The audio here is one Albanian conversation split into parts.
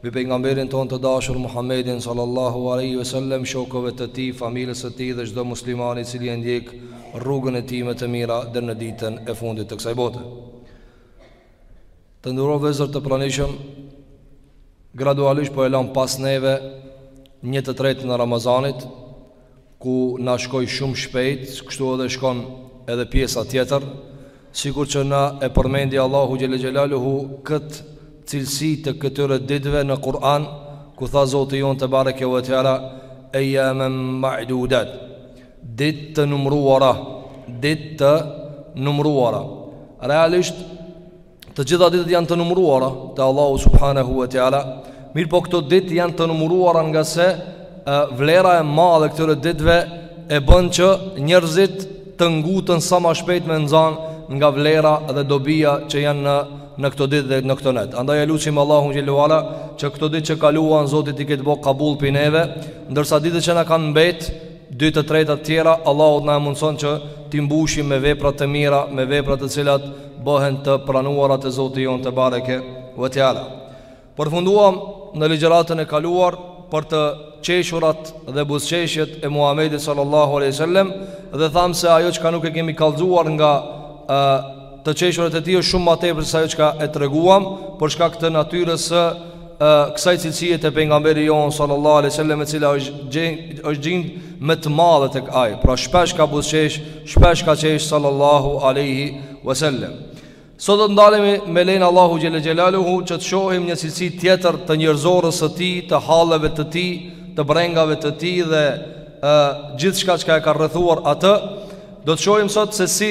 Mbi Pejgamberin tonë të dashur Muhammedin sallallahu alejhi ve sellem, shokëve të tij, familjes së tij dhe çdo musliman i cili e ndjek rrugën e tij me të mira deri në ditën e fundit të kësaj bote. Të nderuar vëllezër të pranishëm, gradualisht po e lam pas neve një të tretën e Ramazanit, ku na shkoi shumë shpejt, kështu edhe shkon edhe pjesa tjetër, sikur që na e përmendi Allahu xhelle xhelaluhu kët cilësi të këtyre ditëve në Kur'an, ku tha Zoti jonë tebareke ve teala ayyaman ma'dudat. Ditë të numëruara, ditë të numëruara. Realisht Të gjitha ditët janë të numëruara te Allahu subhanahu wa taala. Mirpo këto ditë janë të numëruara nga se e, vlera e madhe e këtyre ditëve e bën që njerëzit të ngutën sa ma shpejt me nxan nga vlera dhe dobia që janë në në këto ditë dhe në këto net. Andaj e lutim Allahun xhelalu ala që këto ditë që kaluan Zoti t'i ketë bo kabull pi neve, ndërsa ditët që na kanë mbet, dy të treta të tjera Allahu t'na e mundson që t'i mbushim me vepra të mira, me vepra të cilat bëhen të pranuara te Zoti jonë tebareke ve teala. Përfunduam në ligjëratën e kaluar për të qeshurat dhe buzëqeshjet e Muhamedit sallallahu alaihi wasallam dhe thamë se ajo çka nuk e kemi kallzuar nga e, të qeshurat e tij është shumë ma tepër se ajo çka e treguam për shkak të natyrës së kësaj cilësie te pejgamberi jonë sallallahu alaihi wasallam e cila është gjind me të madhe tek ai pra shpesh ka buzëqesh shpesh ka qesh sallallahu alaihi wasallam sot do të ndalemi me lejen e Allahut xhelle xhelaluhu që të shohim një cilësi tjetër të njerëzorës së tij të halleve të tij të brengave të tij dhe gjithçka çka e ka rrethuar atë do të shohim sot se si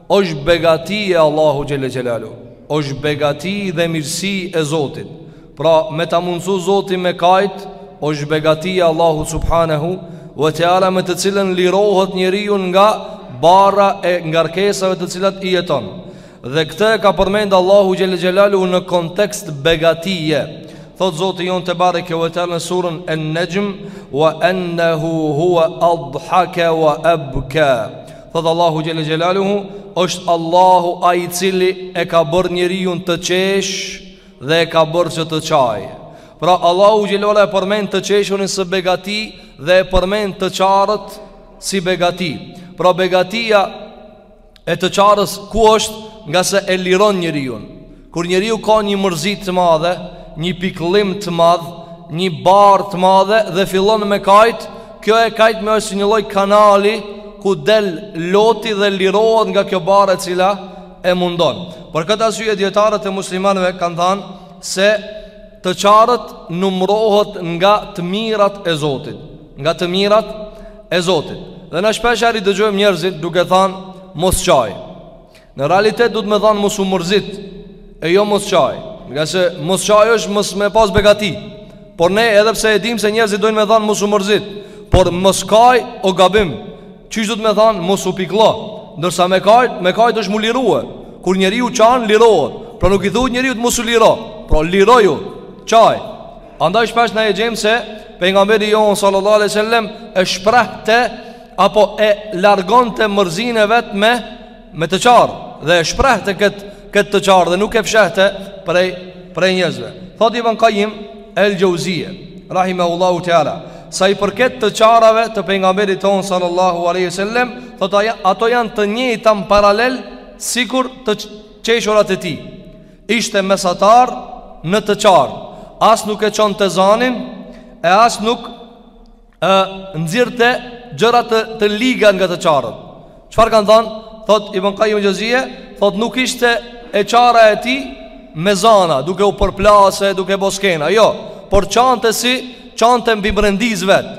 Është begati e Allahu xhelle xhelalu. Është begati dhe mirësi e Zotit. Pra, me ta mundësu Zoti me kajt, është begati e Allahut subhanehu ve teala me të cilën lirohet njeriu nga barra e ngarkesave të cilat i jeton. Dhe këtë e ka përmend Allahu xhelle xhelalu në kontekst begatie. Thotë Zoti jonë tebareke ve teala në surën En-Najm, "Wa annahu huwa adhaka wa abka." Thotë Allahu xhelle xhelaluhu, është Allahu ai i cili e ka bërë njeriun të qesh dhe e ka bërë që të qajë. Pra Allahu xhelle ala e përmend të qeshurin si begati dhe e përmend të qarët si begati. Pra begatia e të qarës ku është nga se e liron njeriun. Kur njeriu ka një mërzi të madhe, një pikëllim të madh, një barrë të madhe dhe fillon me kajt, kjo e kajt me o si një lloj kanali ku del loti dhe lirohet nga kjo barrë e cila e mundon. Për këtë arsye dijetarët e muslimanëve kanë thanë se të qarët numërohet nga të mirat e Zotit, nga të mirat e Zotit. Dhe ne shpeshherë i dëgjojmë njerëzit duke thanë mos qaj. Në realitet do të me thanë mos u mërzit E jo mos qaj Ngase mos qaj është mos me pas begati Por ne edhe pse e dim se njerëzit dojnë me thanë mos u mërzit Por mos kaj o gabim Qysh do të me thanë mos u pikëllo Ndërsa me kajt, me kajt është mu lirue Kur njeriu qan lirohet Pra nuk i thuhet njeriut mos u liro Pra liroju, qaj Andaj shpesh ne e gjejmë se pejgamberi jonë sallallahu aleyhi sallem E shprehte Apo e largonte mërzinë e vet me me të qarë dhe e shprehte këtë këtë të qarë dhe nuk e fshehte prej prej njerëzve. Thotë Ibn Qayyim El Jauziye, rahimahullahu teala, sa i përket të qarave të pejgamberit tonë sallallahu alaihi wasallam, thotë ato janë të njëjta në paralel sikur të qeshurat e tij. Ishte mesatar në të qarë, as nuk e çonte zanin e as nuk ë nxirrte gjëra të të liga nga të qarët. Çfarë kanë thanë? Thotë Ibn Qayyim al-Juzeyy, thotë nuk ishte e qara e tij me zana, duke u përplasë, duke bo skena. Jo, por qante si qante mbi brendisë vet.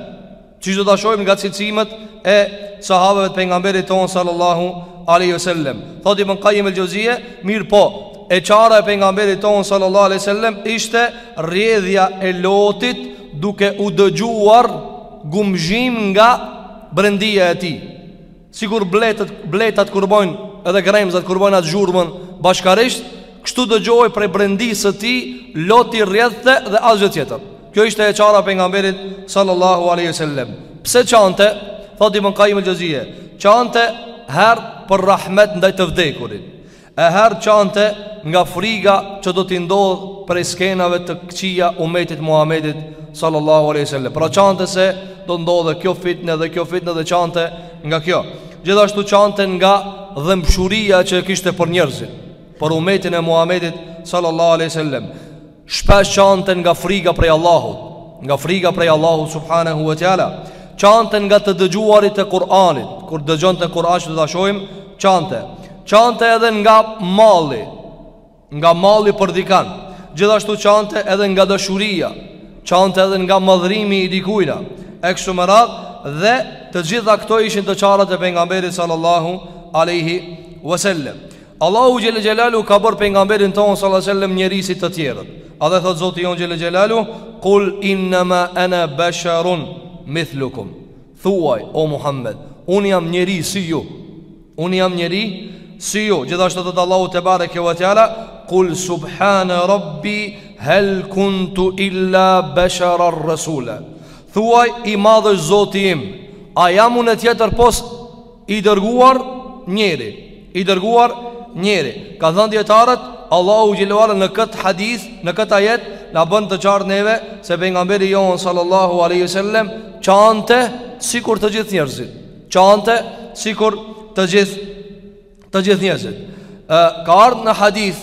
Siç do ta shohim nga cilësimet e sahabeve të pejgamberit tonë sallallahu alaihi wasallam. Thotë Ibn Qayyim al-Juzeyy, mirëpo, E qara e pejgamberit tonë sallallahu alaihi wasallam ishte rrjedhja e lotit duke u dëgjuar gumëzhim nga brendia e tij. Sikur bletët, bletat kur bojnë edhe grenzat kur bojnë atë zhurmën bashkarisht, kështu dëgjohej prej brendisë së tij loti rrjedhte dhe asgjë tjetër. Kjo ishte e qara e pejgamberit sallallahu alaihi wasallam. Pse qante? Thotë Ibn Qayyim al-Juzeyy, qante herë për rahmet ndaj të vdekurit E herë qante nga friga që do t'i ndodhë prej skenave të këqija umetit Muhammedit sallallahu aleyhi sallam Pra qante se do ndodhë kjo fitne dhe kjo fitne dhe qante nga kjo Gjithashtu qante nga dhembshuria që kishte për njerëzit Për umetin e Muhammedit sallallahu aleyhi sallam Shpesh qante nga friga prej Allahut, nga friga prej Allahut subhanahu wa taala. Qante nga të dëgjuarit e Kur'anit, kur dëgjonte Kur'an siç do ta shohim, qante. Qante edhe nga malli, nga malli për dikan. Gjithashtu qante edhe nga dashuria, qante edhe nga madhërimi i dikujna. E kështu me radhë dhe të gjitha këto ishin të qarat e pejgamberit sallallahu alaihi wasallam. Allahu xhel xhelalu ka bër pejgamberin ton sallallahu alaihi wasallam njeri si të tjerët. A dhe thot Zoti jon xhel xhelalu, "Kul innama ana basharun mithlukum." Thuaj o Muhammed, un jam njeri si ju. Un jam njeri si ju. Gjithashtu thot Allahu tebareke ve teala, "Kul subhana rabbi hal kuntu illa basharan rasula." Thuaj i madh është Zoti im. A jam unë tjetër pos I dërguar njeri I dërguar njeri Kan thanë dijetarët Allahu xhelalu në këtë hadith Në këtë ajet Na bën të qartë neve Se pengamberi jonë sallallahu aleyhi sallem Qante sikur të gjithë njerëzit Qante sikur të gjithë Të gjithë njerëzit Ka ardhë në hadith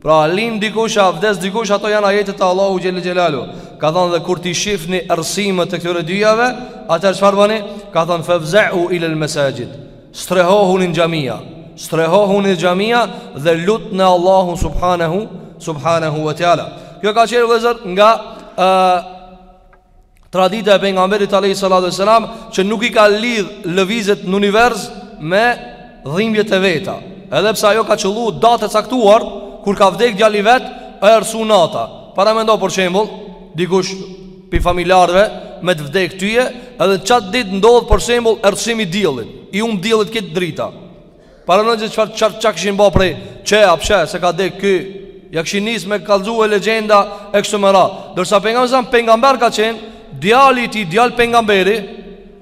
Pra lind dikush a vdes dikush ato janë ajetet e Allahu xhel xhelalu. Ka thanë dhe kur t'i shifni errësimet e këtyre dyjave, atëherë çfarë bani? Ka thanë fafza'u ila al-masajid. Strehohuni në xhamia. Strehohuni në xhamia dhe lutni Allahun subhanahu subhanahu wa taala. Kjo ka qenë vëllezër nga ë tradita e pejgamberit alayhi salatu wasalam që nuk i ka lidh lëvizjet në univers me dhimbjet e veta. Edhe pse ajo ka qëllu datë e caktuar kur ka vdek djali i vet, e errsu nata. Paramendo për shembull, dikush pi familjarëve me të vdek tyje, edhe qat ditë ndodh për shembull errësimi i diellit. I humb diellit këtë drita. Paramendo çfarë çka kishin ba prej Qe, a pe sheh, se ka dek ky Ja kishin nis me kallzue legjenda e kështu me radhë Ndërsa pengamberi alejhi selam pengamber ka qenë Djali i tij, djal pengamberi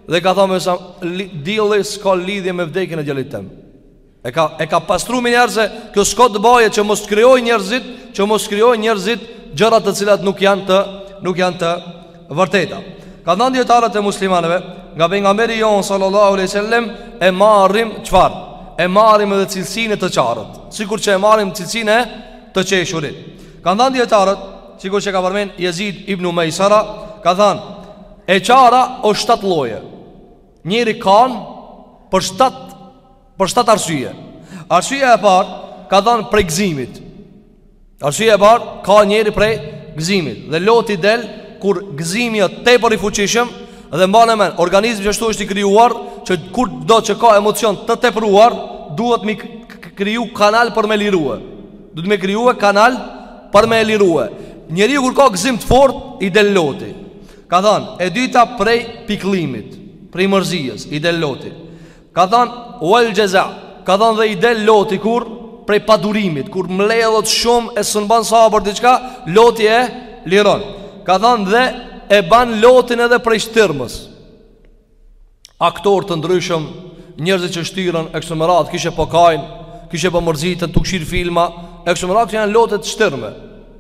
Dhe ka thonë alejhi selam Dielli s'ka lidhje me vdekjen e djalit tem E ka, e ka pastru menjëherë se Kjo s'ka të bajë që mos të krijojnë njerëzit Që mos të krijojnë njerëzit Gjërat të cilat nuk janë të Nuk janë të Vërteta. Kan thanë dijetarët e muslimanëve, nga pejgamberi jon sallallahu alaihi wasallam e marrim çfarë? E marrim edhe cilësinë e të qarit, sikur që e marrim cilësinë e të qeshurit. Kan thanë dijetarët, sikur që ka përmend Yazid ibn Maysara, ka thanë e qara është shtat lloje. Njeri kan për shtat Për shtatë arsye. Arsyeja e parë ka thanë prej gëzimit. Arsyeja e parë kan njeri prej gëzimit dhe loti i del kur gëzimi është tepër i fuqishëm dhe mbane mend, organizmi qashtu është i krijuar që kurdo që ka emocion të tepruar, duhet mi kriju kanal për me lirue. Duhet me kriju kanal për me lirue. Njeri kur ka gëzim të fort, i del loti. Ka thanë, e dyta prej pikllimit, prej mërzijes, i del loti. Ka than Wal xheza Ka than dhe i del loti kur Prej padurimit Kur mbledhet shumë e s'un ban sabër diçka Loti e liron Ka than dhe e ban lotin edhe prej shtirmës Aktorë të ndryshëm Njerëzit që shtiren e kështu me radhë Kishe po kajnë Kishe po mërziten Tu kshirë filma E kështu me radhë që janë lot të shtirme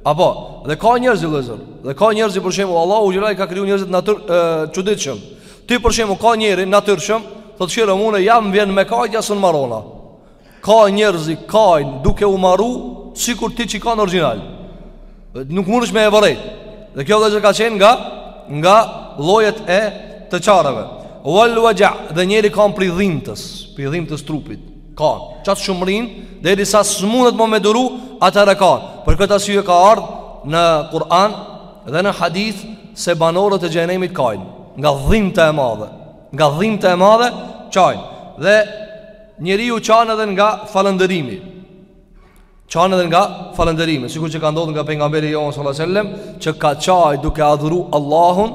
Apo Dhe ka njerëz vëllezër Dhe ka njerëz për shembull Allahu xhele i ka kriju njerëzit natyrë çuditshëm Ti për shembull ka njeri natyrshëm, thotë shiro unë ja m'vjen me kajt ja s'un marona. Ka njerëz kajn duke u maru sikur ti që kan origjinal. Nuk mundesh me e vërejt. Dhe kjo vëllezër ka qenë nga nga llojet e të qareve. Wal waxha dhe njeri kan prej dhimtës, prej dhimtës trupit. Kan qat shumë njeri derisa s'munet më me duru atëherë kan. Për këtë arsye ka ardhur në Kur'an dhe në hadith se banorët e xhenemit kajnë. Nga dhimta e madhe. Nga dhimta e madhe qajnë. Dhe njeriu qan edhe nga falënderimi. Qan edhe nga falënderimi, sikur që ka ndodhur nga pejgamberi jonë sallallahu alajhi wasallam, që ka qajt duke adhuru Allahun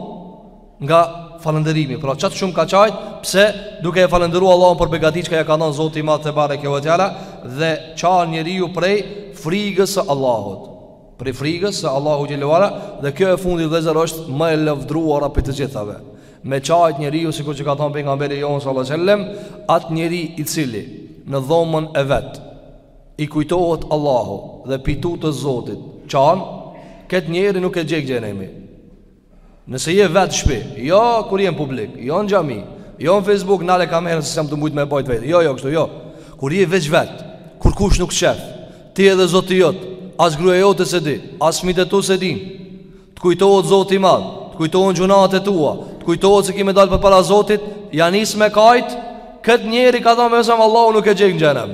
nga falënderimi. Pra qat shumë ka qajt, pse duke e falënderuar Allahun për begati që ja ka dhënë Zoti i Madh tebareke ve teala dhe qan njeriu prej frigës së Allahut. Prej frigës së Allahut xhel-le ve ala Dhe kjo e fundit vëllezër është më e lavdruara prej të gjithave Me qajt njeriu sikur që ka thonë pejgamberi jonë sallallahu alejhi ve sellem Atë njeri i cili në dhomën e vet I kujtohet Allahu dhe prej tutës Zotit Qan, këtë njeri nuk e djeg xhenemi Nëse je vetë n'shpi, jo kur je në publik, jo në xhami, jo në Facebook, nale kamerën se s'jam tu mujt me bajt vetë, jo, jo, kështu, jo. Kur je veç vetë, kur kush nuk t'shef, ti edhe Zoti jot, as gruja jote s'e di, as fmijt e tu s'e din, të kujtohet Zoti i madh, të kujtohet gjunahet e tua, të kujtohet se ki me dalë përpara Zotit, ja nis me kajt, këtë njeri ka thonë pejgamberi alejhi selam, Allahu nuk e djeg n'xhenem.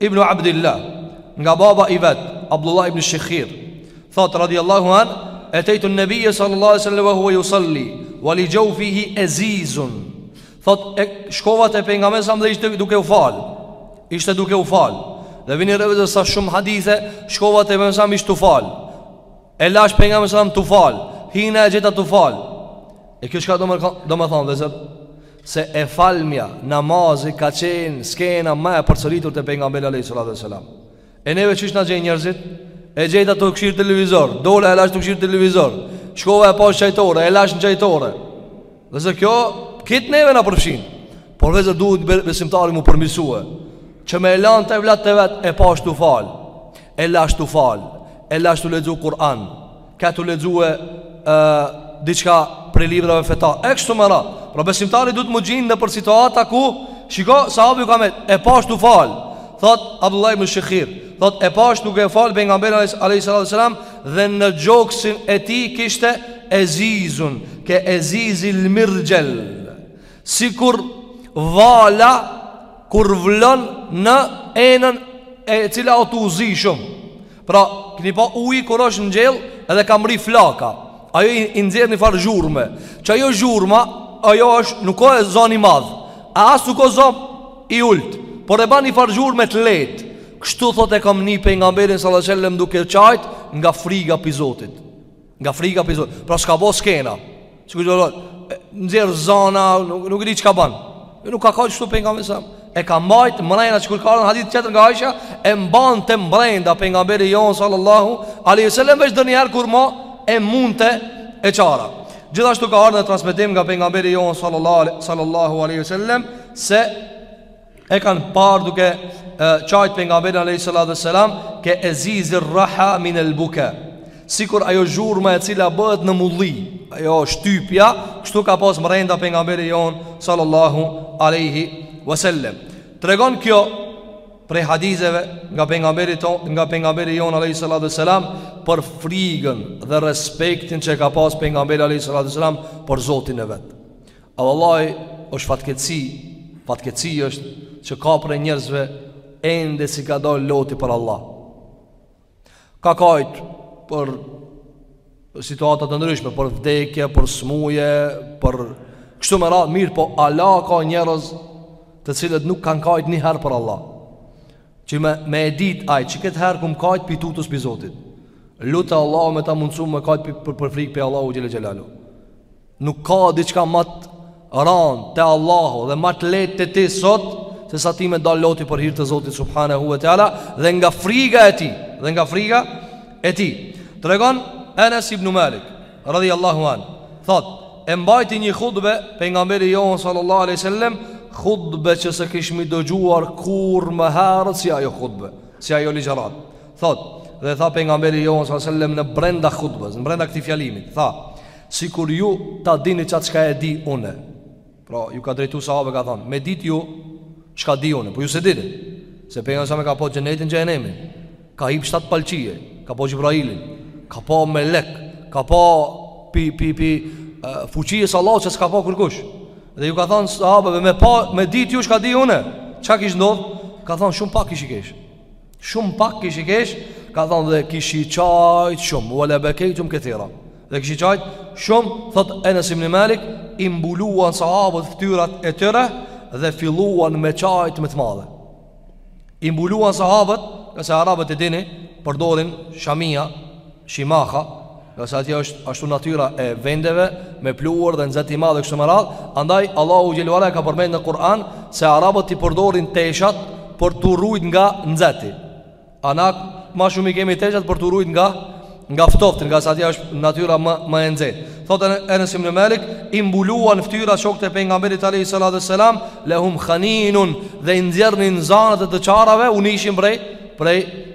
Ibn Abdullah nga baba i vet Abdullah ibn Shikhir thot radiallahu anhu etejtu en-nebije sallallahu alaihi sallam wa hua jusalli wa li xhaufihi ezizun thotë shkova te pejgamberi alejhi selam dhe ishte duke u fal ishte duke u fal dhe vini re vëllezër sa shumë hadithe shkova te pejgamberi alejhi selam ishte tu fal e lash pejgamberin alejhi selam tu fal hina e gjeta tu fal e kjo çka do me thonë vëllezër se e falmja, namazi ka qenë skena më e përsëritur te pejgamberi alayhis salam. E neve qysh na gjejnë njerëzit? E gjeta tu kshir televizor, dola e lash tu kshir televizor. Shkova e pash n'çajtore, e lash në çajtore. Dhe se kjo krejt neve na përfshin. Por vëllezër duhet besimtari m'u përmisu. Që me lan te evlat të vet e pash tu fal. E lash tu fal, e lash tu lexu Kur'an. Ka tu lexue e, diçka prej librave fetar E kështu me radhë Pra besimtari duhet m'u gjin nëpër situata ku Shiko, sahabi ka me E pash tu u falë Thot, Abdullah ibn Shikhir Thot, e pash duke u falë Pejgamberi a.s. Dhe në gjoksin e tij kishte Ezizun Ke ezizil mirxhel Sikur vala Kur vlon në enën E cila o tu u zi shumë Pra, keni pa uji kur është në gjellë edhe ka mrri flaka Ajo i, i nxjerr një farë zhurme Që ajo zhurma, ajo është nuk o e zon i madh A as nuk o zon i ulët Por e ban një farë zhurme të letë Kështu thot e kam ni Pejgamberin sallallahu alejhi ve selem duke qajt nga friga pi Zotit Nga friga pi Zotit Pra s'ka bo skena Që kështu do Nxjerr zona Nuk, nuk di çka ban jo, Nuk ka kajt ashtu Pejgamberi a.s. E ka majtë mrena sikur ka ardh n'Hadith tjetër nga Aisha E mbante mbrenda Pejgamberi jonë sallallahu alejhi ve selem veç ndonjëherë kur ma E mundte e qara Gjithashtu ka ardh në transmetim nga Pejgamberi jonë sallallahu, sallallahu alejhi ve selem Se E kanë parë duke qajtë Pejgamberin alejhi salatu ve selam Ke ezizir raha minel buka Sikur ajo zhurma e cila bëhet në mulli Ajo shtypja Kështu ka pas mrenda Pejgamberi jon Sallallahu aleyhi wasallam. Tregon kjo Prej haditheve nga Pejgamberi ton Nga Pejgamberi jon a.s. Për frigën dhe respektin që ka pas Pejgamberi a.s. Për Zotin e vet A vallahi është fatkeqësi Fatkeqësi është që ka prej njerëzve Ende s'i ka dal loti për Allah Ka kajtë për situata të ndryshme Për vdekje, për smuje, për kështu me radhë mirëpo vallah ka njerëz të cilët nuk kanë kajtë njëherë për Allah Që me, me e dit aj Që këtë herë kom kajt prej tutës prej Zotit Lute Allahun me ta mundësu me kajt për, për, për frikë prej Allahut xhele xhelaluhu Nuk ka diçka ma të ranë te Allahu Dhe ma të letë te ti sot Sesa ty me dalë loti për hir të Zotit Subhanehu ve teala Dhe nga friga e tij Dhe nga friga e tij Tregon Enes ibn Malik radhiyallahu an, thotë, e mbajti një hutbe pejgamberi jonë sallallahu alaihi wasallam, hutbe që s'e kishim dëgjuar kurrë më herët si ajo hutbe, si ajo ligjërat. Thotë, dhe tha pejgamberi jonë sallallahu alaihi wasallam në brenda hutbes, në brenda këtij fjalimit, tha, sikur ju ta dinit qatë çka e di une. Pra, ju ka drejtu sahabeve ka thonë, me dit ju, çka di une, po ju s'e dini, se Pejgamberi a.s. ka pa xhenetin xhehenemin, ka hip shtatë palë qiej, ka pa Xhibrailin, ka pa melek, ka pa pi, pi, pi, uh, fuqisë s'Allahut që s'ka pa kërkush. Dhe ju ka thonë sahabeve, me, pa, me dit ju, çka di une, çka kish ndodh, ka thonë shumë pak kishi keshë. Shumë pak kishi kesh Ka thonë dhe kishi qajt shumë Ve le bekejtum kethira Dhe kishi qajt shumë Thot Enes ibni Malik I mbuluan sahabët ftyrat e tyre Dhe filluan me qajt me të madhe I mbuluan sahabët Ngase arabët e dini Përdorin shamia Shimaha, ngase atje është ashtu natyra e vendeve me pluhur dhe nxehti i madh kështu me radh, andaj Allahu xhele ve ala ka përmendur në Kur'an se arabët i përdorin teshat për t'u rujt nga nxehti. Na ma shumë i kemi teshat për t'u rujt nga nga ftohti, ngase atje është natyra më më e nxehtë. Thotë Enes ibn Malik, i mbuluan fytyra shokët e pejgamberit alayhi salatu wasalam, lahum khaninun dhe i nxjerrnin zanat e të qarave, u nishin prej prej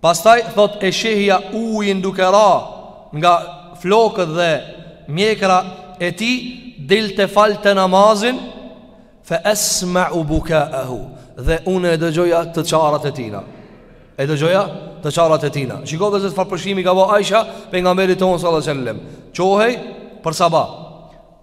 Pastaj thotë e shehja ujin duke ra nga flokët dhe mjekra e tij Dilte falte namazin Fe esmau bukaehu Dhe unë e dëgjoja të qarat e tina E dëgjoja të qarat e tina Shiko vllezër çfarë përshkrimi i ka bo Aisha Pejgamberit tonë sallallahu aleyhi sellem Qohej për sabah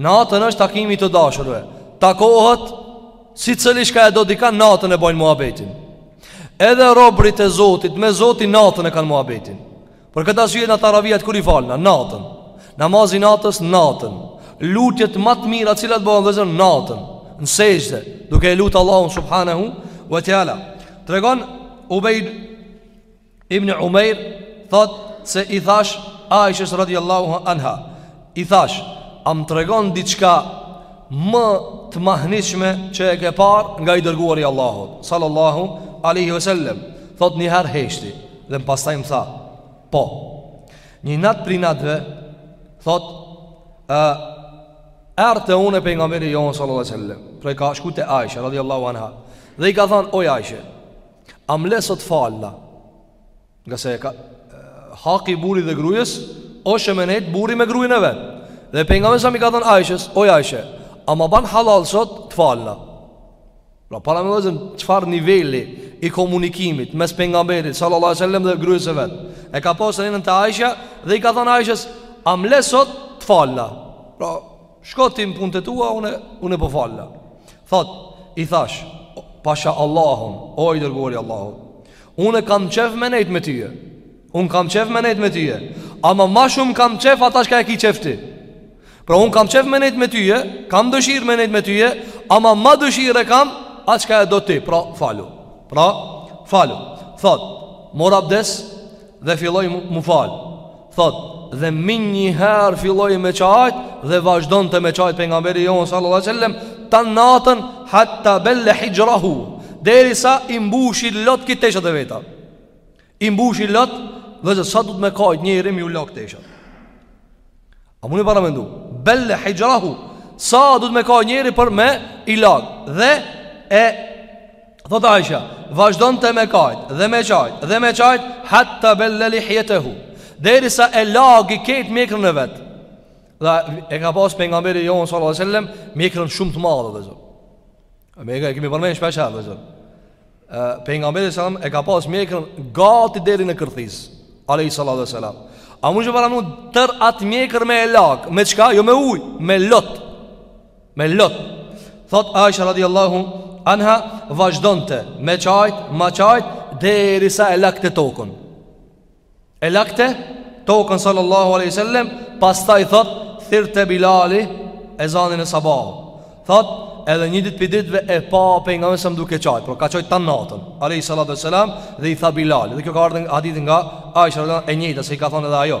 Natën është takimi i të dashurve Takohet secili shka e do dikë natën e bojnë muabetin Edhe robërit e zotit Me zotin natën e kanë muabetin Për këtë arsye edhe na taravijat kur i falna Natën Namazi i natës natën Lutjet ma të mira cilat bëhen vllezër natën Në sexhde Duke e lutë Allahun subhanahu ve teala Tregon Ubejd Ibn Umair thot se i thash Aishës radiallahu anha I thash, a më tregon diçka më të mahnitshme që e ke par nga i dërguari i Allahut Sallallahu aleyhi ve sellem Thot njëherë heshti dhe më pastaj më tha Po, një natë prij natëve Thot, e, erdh te unë Pejgamberi jonë Sallallahu aleyhi ve sellem Pra i ka shku te Aisha radiallahu anha Dhe i ka thonë, oj Aishë A m'le sot t'falna Ngase e ka Haki i burrit dhe grujës Osht me nejtë burri me grujën e vetë Dhe Pejgamberi alejhi selam i ka thënë Aishës Oj Aishë A ma ban halal sot të falna Pra paramendo vllezër Çfarë niveli i komunikimit Mes Pejgamberit Sallallahu a sallam dhe grujës e vetë E ka pasë renin te Aisha Dhe i ka thënë Aishës A m'le sot të falna Pra Shko ti në punët e tua, unë unë po falna. Thot, i thash, pasha Allahun, o i dërguari i Allahut. Unë kam çef me nejt me ty. Unë kam çef me nejt me ty. Ama ma shumë kam çef ata çka e ki çef ti. Pra unë kam çef me nejt me ty, kam dëshirë me nejt me ty, ama ma dëshirë e kam atë çka e do ti. Pra falu. Pra falu. Thot, mor abdes dhe filloj m'u fal. Thot, dhe menjëherë filloi me qajt Dhe vazhdonte me qajt pejgamberi jonë sallallahu alai sallam Tan natën hatta belle hijrahu Derisa i mbushi lot krejt teshat e veta I mbushi lot Vllezër sa duhet me kajt njeri me iu lag teshat A muni paramendu Belle hijrahu Sa duhet me kajt njeri për me i lag Dhe e Thot Aisha, vazhdonte me kajt dhe me qajt dhe me qajt Hatta belle lihjetehu Derisa e lagi krejt mjekrën e vet Dhe e ka pas pejgamberi jonë sallat e sellem Mjekrën shumë të madhe vllezër E kemi përmend shpeshherë vllezër Pejgamberi sallam e ka pas mjekrën gati deri në kërthis Alejhi salatu ve selam A mun me paramendu tërë atë mjekër me e lag Me çka? Jo me ujë, me lot Me lot Thot Aisha radiallahu Anha vazhdonte Me qajt, me qajt Derisa e lagte tokën E lagte tokën sallallahu aleyhi sallem Pastaj thot Thirrte Bilali Ezanin e sabahut Thot edhe një dit prej ditve E pa pejgamberin sallam duke qajt Por ka qajt tan natën Aleyhi sallatu sallam Dhe i tha Bilali Dhe kjo ka ardhë n'hadith nga Aisha radiallahu E njëta se i ka thonë edhe ajo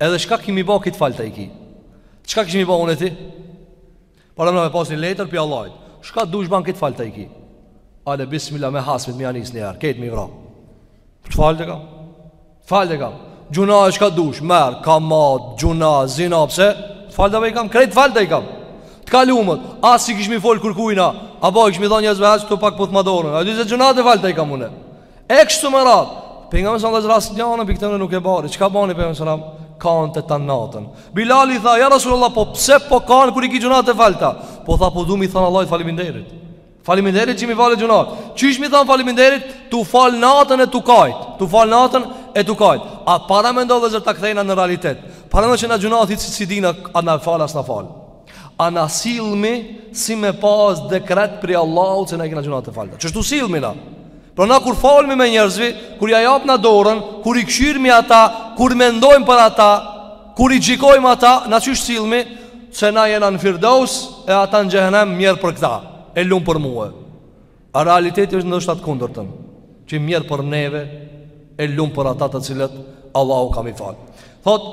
Edhe çka ki me ba krejt t'falta i ki Çka kishmi ba unë e ti Paramendo me pas një letër prej Allahit Çka dush ban krejt t'falta i ki Ale bismilah me hasmit me ia nis një herë Krejt me i vra T'falta i kam T'falta i kam Gjuna e çka dush Merr kamatë, gjuna, zina, se T'falta i kam, krejt t'falta i kam Të kalumet, as që kishmi fol kërkujna A ba, kishmi dha njerëzve asë të pak po të madonën A din se gjunat t'falta i kam unë E kështu me radhë Pejgamberi sallallah asnjënën Prej këtyne nuk e bani Çka bani pejgamberi sallallah Kante tanë natën Bilali tha Ja Rasulullah Po pse po kan Kur i ki gjunat e falta Po tha po du me i thanë Allahit Faliminderit Faliminderit që m'i fal gjunat Qysh me i thanë faliminderit Tu u fal natën e tu kajt Tu u fal natën e tu kajt A paramendo vllezër të kthehna në realitet Paramendo që na gjunat Hiç s'i dina A na fal a s'na fal A na sillmi Si me pas dekret Prej Allahit Që na i kena gjunat e falta Qështu sillmi na Pra na kur folmi me njerëzit, kur ia japna dorën, kur i kshyrmi ata, kur mendojmë për ata, kur i gjykojmë ata, na qysh sillmi, se na jena në firdaus, e ata në xhehenem mjer për këta, e lum për mu. A realiteti është ndoshta të kundërtën, që mjer për neve, e lum për ata të cilët, Allahu ka me i fal. Thotë,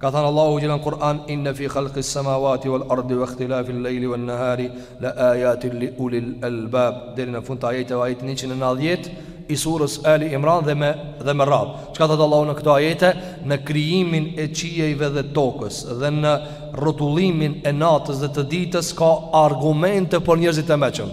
Ka thënë Allahu xhelle në Kur'an, Inne fi khalqi s-samawati wal ardi wa ikhtilafi l-lejli wan nahari la ayatin li ulil albab deri në fund të ajeteve ajeti 190 i surës Ali Imran dhe me dhe me radhë. Çka thotë Allahu në këto ajete? Në krijimin e qiejve dhe tokës dhe në rrotullimin e natës dhe të ditës ka argumente për njerëzit e meçëm.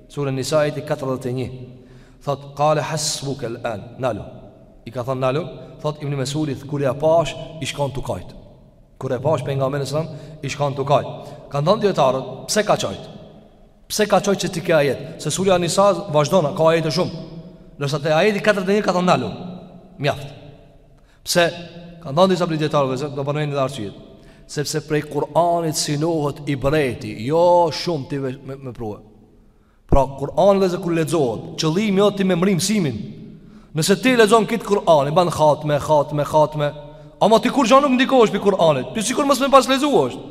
Sure Nisa ajeti 41. Thot qale hasbuka al-an. Nalu. I ka thënë Nalu, thot Ibn Mesudi kur e pash ish kon tu kajt. Kur e pash pejgamberin sa ish kon tu kajt. Kan thënë dijetarët, pse ka qajt? Pse ka qajt qe te ky ajet? Se surja Nisa vazhdon, ka ajete shumë. Ndërsa te ajeti 41 ka thënë Nalu. Mjaft. Pse, kanë thonë disa prej dijetarëve, se do përmendim dhe arsyet, sepse prej Kur'anit synohet ibreti, jo shumë ti me, me, me pruhe. Pra, Kur'ani vëllezër kur lexohet, qëllimi o ti me marr msimin. Nëse ti lexon krejt Kur'anin, ban hatme, hatme, hatme, ama ti kurgja nuk ndikohesh prej Kur'anit, ti sikur mos me pas lexu është.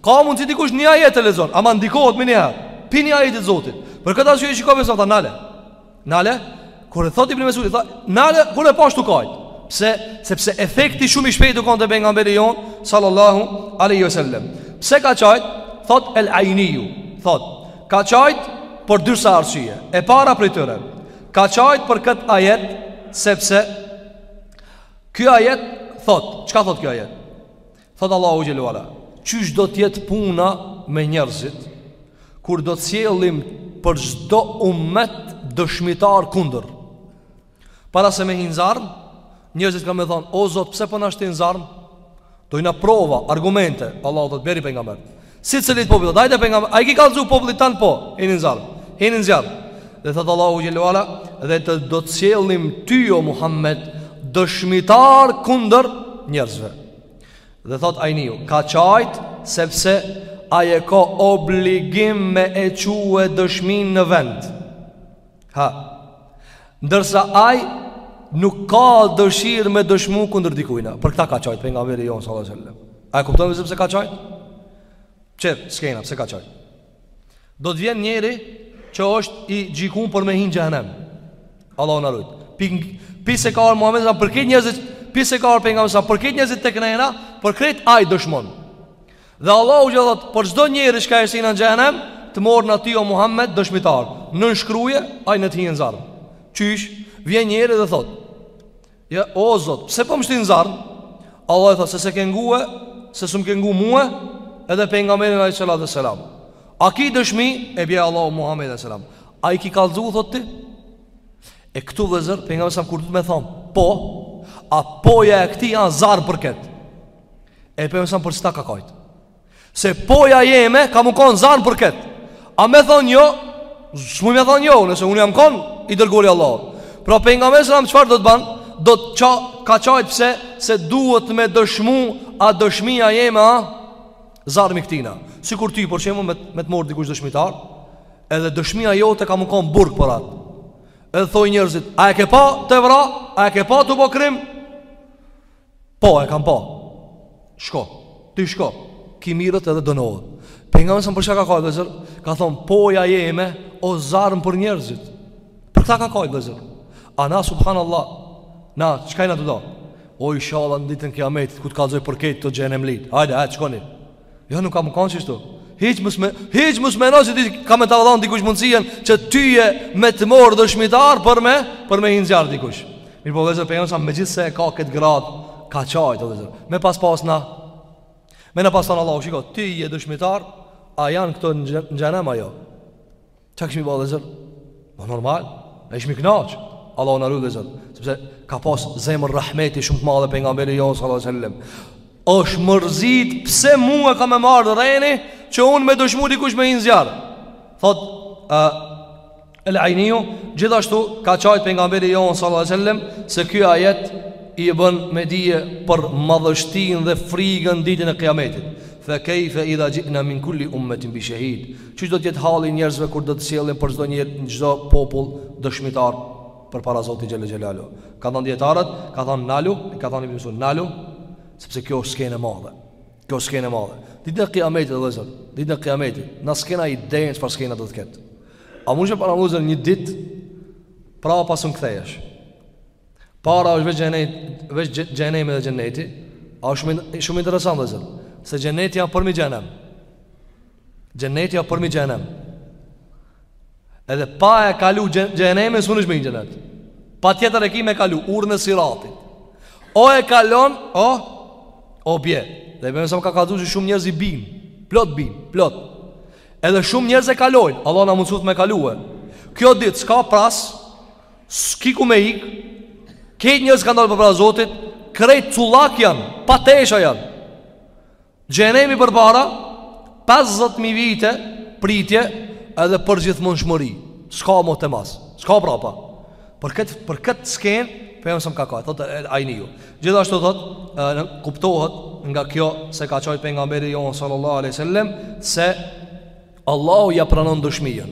Ka mundësi dikush një ajet e lexon, ama ndikohet menjëherë, prej një ajeti të Zotit. Për këtë asë që e shikove sa tha nale. Nale, kur e thot Ibn Mesudi, thot, nale, kur e pash tu kajt. Pse? Sepse efekti shumë i shpejtë u konë te pejgamberi jonë, sallallahu aleyhi ve sellem. Pse ka qajt? Thot el ajniju, thot, ka qajt për disa arsye, e para prej tyre. Ka qajt për këtë ajet, sepse, kjo ajet, thot, çka thot kjo ajet? Thot Allahu xhel-le ve ala, qysh do të jetë puna me njerëzit kur do të sjellim për çdo ummet dëshmitar kundër. Para se me hi n'zjarm, njerëzit kanë me thon, o Zot, pse po na shtin n'zjarm? Dojna prova argumente, Allahu do të bjeri pejgamber. Secilit popullit, hajde pejgamber A i ki kallzu popullit tanë po Hini në zjarr Hini në zjarr Dhe thotë Allahu xhel-le ve ala Dhe të do të sjellim ty o Muhammed Dëshmitar kundër njerëzve Dhe thotë Ajniju Ka qajtë sepse ai e ka obligim me e çue dëshminë në vend Ha Ndërsa ai nuk ka dëshirë me dëshmu kundër dikujna Për këta ka qajtë pejgamberi jonë Sallallahu alejhi ve sellem A e kuptoni vëllezër pse ka qajt? Qe skena pse ka qajt? Do të vjen njeri që është i gjykun për me hi n'xhehnem. Allahu na rujt. Prej se ka ardh Muhamedi sa për krejt njerëzit, prej se ka ardh pejgamberi sa për krejt njerëzit teknena, për krejt ai dëshmon. Dhe Allahu që thot për çdo njeri çka hin në xhehnem, të morrën ty o Muhammed dëshmitar. Nënshkruje ai le të hin n'zjarr. Qysh vjen njeri dhe thot Ja, o Zot, pse po më shtin n'zjarr? Allahu thot, se s'e ke ngue, se s'um ke ngu mue, edhe pejgamberin alejhi salatu ves selam. A ki dëshmi, e bje Allahu Muhammedin alejhi selam. A i ki kallzu, thot ti? E këtu vëllezër, pejgamberi kur duhet me thonë, po, a poja e këtij o zjarr për këtë. E pejgamberi për qeta ka kajtë. Se poja jeme ka me konë zjarm për këtë A me thonë jo S'muj me thonë jo Nëse unë jam konë i dërguri Allahut Pra Pejgamberi alejhi selam çfarë do të banë Do të qa, ka qajtë pse Se duhet me dëshmu A dëshmija jeme a zjarm i këtina Sikur ty për shembull, me të marrë dikush dëshmitar Edhe dëshmija jote ka me konë burg për atë Edhe thojnë njerëzit A e ke pa tu vra A e ke pa tu bo krim Po, e kam pa Shko, ty shko Ky merret edhe dënohet Pejgamberi alejhi selam për çka ka kajtë vllezër Ka thonë, poja jeme o zjarm për njerëzit Për këta ka kajtë vllezër A na, subhanallah Na, çka i na të do O inshallah në ditën e kiametit Kur të kallzoj për këto xhenemlitë Hajde, hajde, shkoni Jo nuk ka me kanë qeshtu Hiq mos me hiq mos meno që ti ka me ta dhënë dikush mundësinë që ty je me të marr dëshmitar për me për me hi n'zjarr dikush. Mirëpo vllezër Pejgamberi alejhi selam megjithëse ka këtë gradë ka qajtë vllezër. Me pas pas na me na pas than Allahu shiko ti je dëshmitar a janë këto në xhenem a jo. Çka kishmi ba vllezër? Po normal, e ishmi knaq Allahu na rujt vllezër Sepse ka pas zemër rahmeti shumë të madhe Pejgamberi jonë sallallahu sallam është mërzit Pse mu ka me m'ardh reni Që unë me dëshmu dikush me hi në zjarr Thot uh, El Ajniju Gjithashtu ka qajtë Pejgamberi jonë sallallahu sallam Se kjo ajet i bën me dije Për madhështinë dhe frigën ditën e kiametit Fe kejfe idha xhi'na min kulli ummetin bi shehid Qysh do të jetë halli i njerëzve kur do të sjellin për çdo njeri në çdo popull dëshmitar përpara Zotit xhele xhelaluhu. Kanë thënë dijetarët, ka thënë Nalu, ka thënë Ibn Mesud Nalu, sepse kjo është skenë e madhe. Kjo është skenë e madhe. Ditën e Kiametit vllezër, ditën e Kiametit, na s'kena idejën çfarë skena do të ketë. A mund ta paramendojsh një ditë prapa s'un kthehesh? Para është veç xhenet, veç xhenemi dhe xheneti. A është shumë shumë interesant vllezër se xheneti a përmi xhenem. Xheneti a përmi xhenem. Edhe pa e kalu xhenemin s'munesh me hi në xhenet. Patjetër e ki me kalu urën e siratit. O e kalon, o o bje. Pejgamberi alejhi selam ka kallzu që shumë njerëz i bin. Plot bin, plot. Edhe shumë njerëz e kalojnë. Allahu na mundësoftë me e kalu. Kjo ditë s'ka pras, S'ki ku me ik Krejt njerëz kanë dalë përpara Zotit Krejt cullak janë Pa tesha janë Xhenemi përpara 50.000 vite Pritje Edhe përgjithmonshmëri S'ka mo te mas S'ka prapa Për këtë, për këtë skenë Pejgamberi alejhi selam ka kajt Thotë El Ajniju Gjithashtu thotë Kuptohet nga kjo Se ka qajt Pejgamberi jonë Sallallahu aleyhi sallem Se Allahu ia pranon dëshminë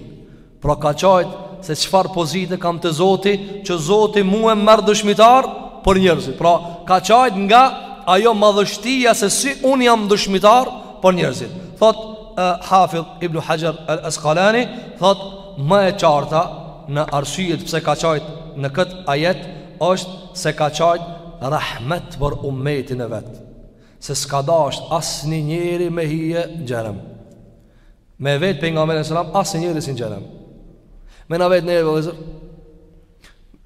Pra ka qajtë se çfarë pozite kam te Zoti Që Zoti mu më merr dëshmitar për njerëzit Pra ka qajtë nga ajo madhështia se si unë jam dëshmitar për njerëzit Thotë e, Hafidh ibn Haxher el Eskalani Thotë më e qarta në arsyet pse ka qajtë në këtë ajet është se ka qajtë rahmet për umetin e vet se s'ka dash asë një njeri me hije në gjenem me vetë për nga mërën sëlam asë një njeri si në gjenem me na vetë neve dhe zër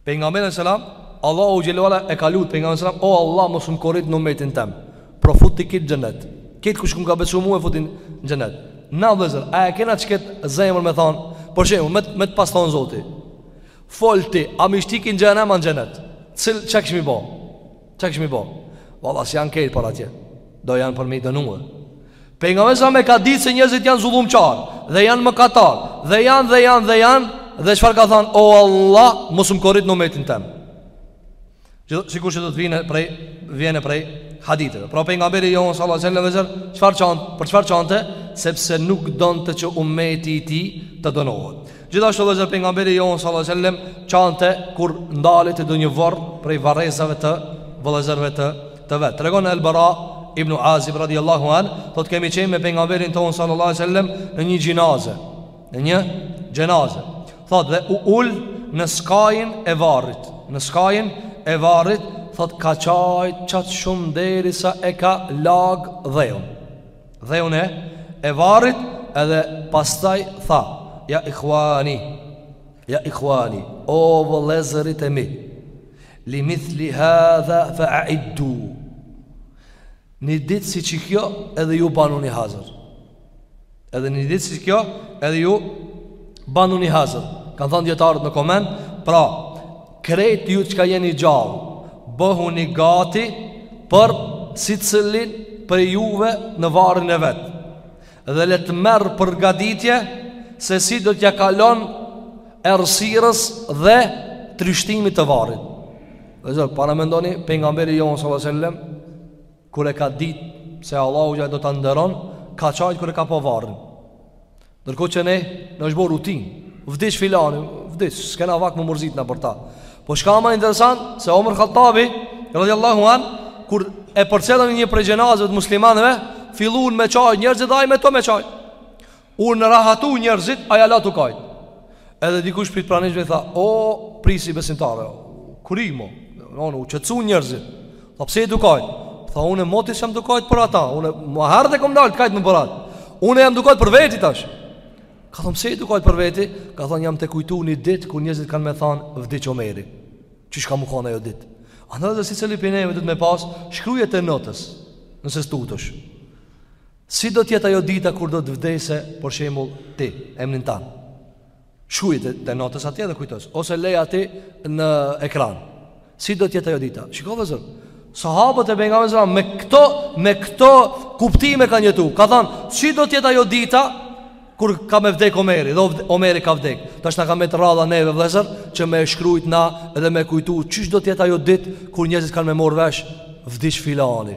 për nga mërën sëlam Allahu gjelluala e ka lutë për nga mërën sëlam o Allah më shumë korit në metin tem pro fut të kitë gjenet kitë kush këmë ka besu mu e futin gjenet na dhe zër a e kena që ketë zemër me thonë për shemë me, me të pas thonë zoti folti a mishtikin gjenem anë gjenet cilë që këshmi bo Çka kishmi bo? Valla s'janë krejt për atje Do janë për me i dënue Pejgamberi alejhi selam e ka ditë se njerëzit janë zullumqarë Dhe janë mëkatarë Dhe janë dhe janë dhe janë Dhe çfarë ka thanë O Allah Mos më korit në umetin tem Sikurse do të vijnë prej Vjen prej haditheve Pra Pejgamberi jonë salallahu alejhi ve selem vëllezër Çfarë qante Për çfarë qante Sepse nuk donte që umeti i tij Të dënohet Gjithashtu vëllezër Pejgamberi jonë salallahu alejhi ve selem Qante kur ndalej te ndonjë vorr Prej varrezave të vëllezërve të, të vet Tregon El Bera ibn Azib radiallahu an Thotë kemi qenë me Pejgamberin tonë salallahu alejhi ve selem Në një xhenaze Në një xhenaze Thotë dhe u ul në skajin e varrit Në skajin e varrit Thotë ka qajt qatë shumë derisa e ka lag dheun Dheun e, e varrit edhe pastaj tha, ja ihvani, ja ihvani, o vëllezërit e mi, li mithli hadha fa a iddu, një ditë si qikjo edhe ju banuni hazër, edhe një ditë si qikjo edhe ju banuni hazër, kanë thonë dijetarët në koment, pra, Krejt ju çka jeni gjallë Bëhuni gati Për secilin Prej juve në varrin e vet Dhe le të merr përgatitje Se si do t'ia kalon Errësirës dhe Trishtimit të varrit Vëllezër, paramendoni Pejgamberi jonë salallahu alejhi ve selem Kur e ka ditë se Allahu xhaj do ta nderon, ka qajt kur e ka pa varrin. Ndërkohë që ne na është bo rutinë, vdiq filani, vdiq, s'kena vakt me u mërzit na për ta. Po çka ma interesant, se Omer Hatabi, radiallahu an, kur e përcjellën një prej xhenazeve të muslimanëve, fillun me qaj njerëzit dhe ai me to me qaj. U rahatu njerëzit, aj hala tu kajt. Edhe dikush prej t'pranishmëve i tha, o, prijësi i besimtarëve, kuri mo, u qetësu njerëzit. Tha, pse je tu kajt? Tha, unë e moti s'jam tu kajt për ata, unë më herët e kom ndalë të kajt më për ata. Unë jam tu kajt për veti tash. Ka thonë, pse je tu kajt për veti? Ka thonë, jam tu kujtu një dit, kur njerëzit kanë me thanë, vdiq Omeri. Qysh ka me konë ajo ditë? Edhe secili prej neve duhet me pas, shkruje te notes, nëse s'tutesh. Si do të jetë ajo dita kur do të vdesë, për shembull, ti, emrin tand. Shkruje te, te notes atje dhe kujtos, ose leje aty në ekran. Si do të jetë ajo dita? Shiko vllezër. Sahabët e pejgamberit me këto me këto kuptime kanë jetu. Ka thanë, si do të jetë ajo dita kur ka me vdek Omeri, dhe Omeri ka vdek. Tash na ka mbet radha neve vllezër që me e shkrujt na dhe me e kujtu qysh do të jetë ajo ditë kur njerëzit kanë me marr vesh vdiq filani.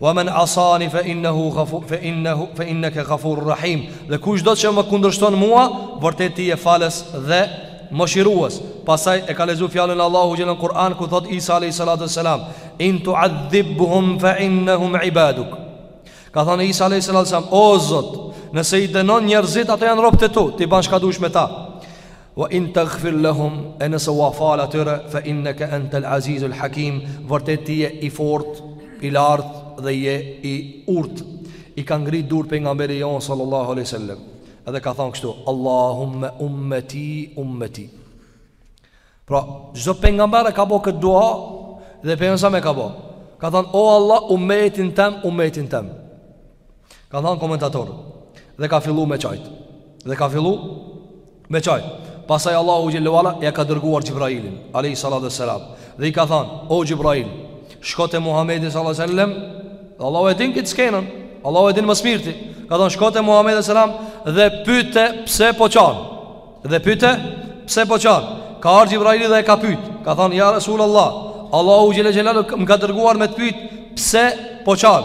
Wa man asani fa innahu ghafur fa innahu fa innaka ghafur rahim. Dhe kushdo që më kundërshton mua, vërtet ti je falës dhe mëshirues. Pastaj e ka lexu fjalën e Allahut xhel në Kur'an ku thot Isa alayhi salatu selam, "In tu'adhibhum fa innahum ibaduk." Ka thënë Isa alayhi salatu selam, "O Zot, nëse i dënon njerëzit, ata janë robët e tu, ti ban çka dush me ta." Wa in taghfir lahum e nëse ua fal atyre fa innaka antal azizul hakim vërtet ti je i fortë i lartë dhe je i urtë i ka ngrit durt pejgamberi jon sallallahu alaihi wasallam edhe ka thanë kështu allahumma ummati ummati pra çdo pejgamber e ka bo këtë dua dhe pejgamberi e ka bo ka thanë o allah ummetin tem ummetin tem Kanë thanë komentatorët dhe ka fillu me qajt. Dhe ka fillu me qajt. Pastaj Allahu xhelalu ala ja ka dërguar Xhibrailin, alayhi salatu wassalam. Dhe i ka thanë, "O Xhibrail, shko te Muhamedi sallallahu alaihi wasallam." Allahu e din këtë skenën. Allahu e din më së miri. Ka thanë, "Shko te Muhamedi sallallahu alaihi wasallam dhe pyete pse po qan." Dhe pyete pse po qan. Ka ardh Xhibraili dhe e ka pyet. Ka thanë, "Ja Resulullah, Allahu xhelalu ala më ka dërguar me të pyet pse po qan."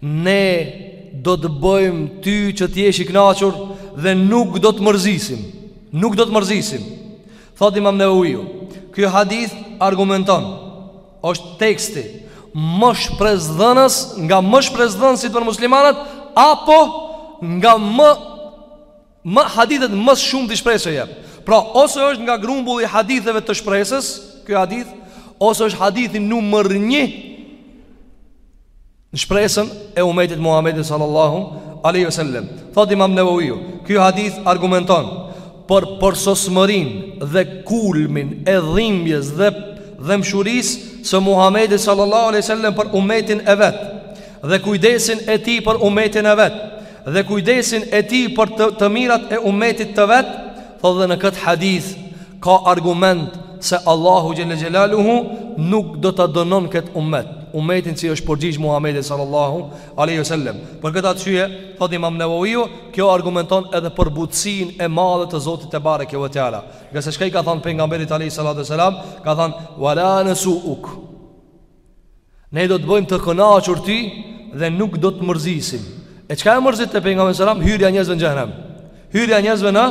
Ne do të të bëjmë ty që të jesh i kënaqur dhe nuk do të të mërzisim. Nuk do të të mërzisim. Thotë Imam Newawi. Ky hadith argumenton është teksti më shpresëdhënës nga më shpresëdhënësit për muslimanët apo nga më Më hadithet më shumë të shpresë që jep. Pra, ose është nga grumbulli i haditheve të shpresës, ky hadith, ose është hadithi numër 1 në shpresën e umetit Muhamedit sallallahu alaihi wasallam. Thot Imam Nawawi, ky hadith argumenton për përsosmërin dhe kulmin e dhimbjes dhe dhemshurisë së Muhamedit sallallahu alaihi wasallam për umetin e vet. dhe kujdesin e tij për umetin e vet dhe kujdesin e tij për të mirat e umetit të vet thotë dhe në këtë hadith ka argument se Allahu xhelle xhelaluhu nuk do ta dënon kët umet umetin që është përgjigj Muhamedit sallallahu alaihi wasallam për këtë arsye thotë Imam Nawawi kjo argumenton edhe për butësinë e madhe të Zotit tebareke ve teala kësaj çka i ka thënë pejgamberit alaihi salatu wasalam ka thënë wala nasuuk Ne do të të bëjmë të kënaqur ty dhe nuk do të të mërzisim. E çka e mërzitte pejgamberin sallallahu alajhi wasallam hyrja e njerëzve në xhehenem. Hyrja e njerëzve në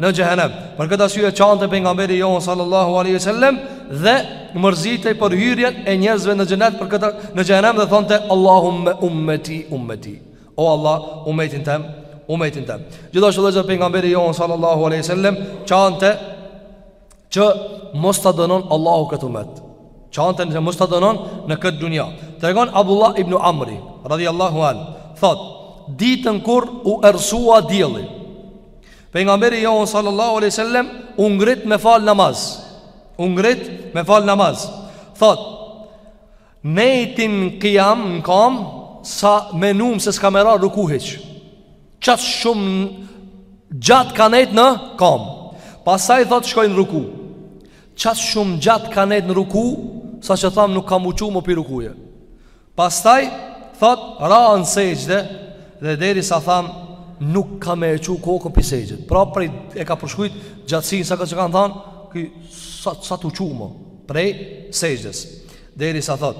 në xhehenem. Për këtë arsye qante pejgamberi jon sallallahu alajhi wasallam dhe mërzitej për hyrjen e njerëzve në xhenet për këtë në xhehenem dhe thonte Allahumma ummeti ummeti. O Allah, ummetin tem, ummetin tem. Gjithashtu edhe pejgamberi jon sallallahu alajhi wasallam qante që mos ta dënon Allahu këtë umet Qante që mos ta dënon në këtë dunja Tregon Abdullah ibn Amri Radhi Allahu an Thot Ditën kur u errësua dielli Pejgamberi jonë sallallahu aleyhi sallem U ngrit me fal namaz U ngrit me fal namaz Thot Nejti n' qiyam në kam Sa menum se s'ka me ra n'ruku hiç Qaq shumë Gjatë ka nejt në kam Pastaj thot shkoi n'ruku Qaq shumë gjatë ka nejt në ruku Saqë thamë nuk ka m'u çu më pi rukuje Pastaj thot ra në sexhde Dhe derisa thamë Nuk ka me e çu kokën pi sexhdes Pra prej e ka përshkrujt gjatësin Sa ka qenë kanë thanë ky s'ka t'u çu më prej sexhdes Derisa thot,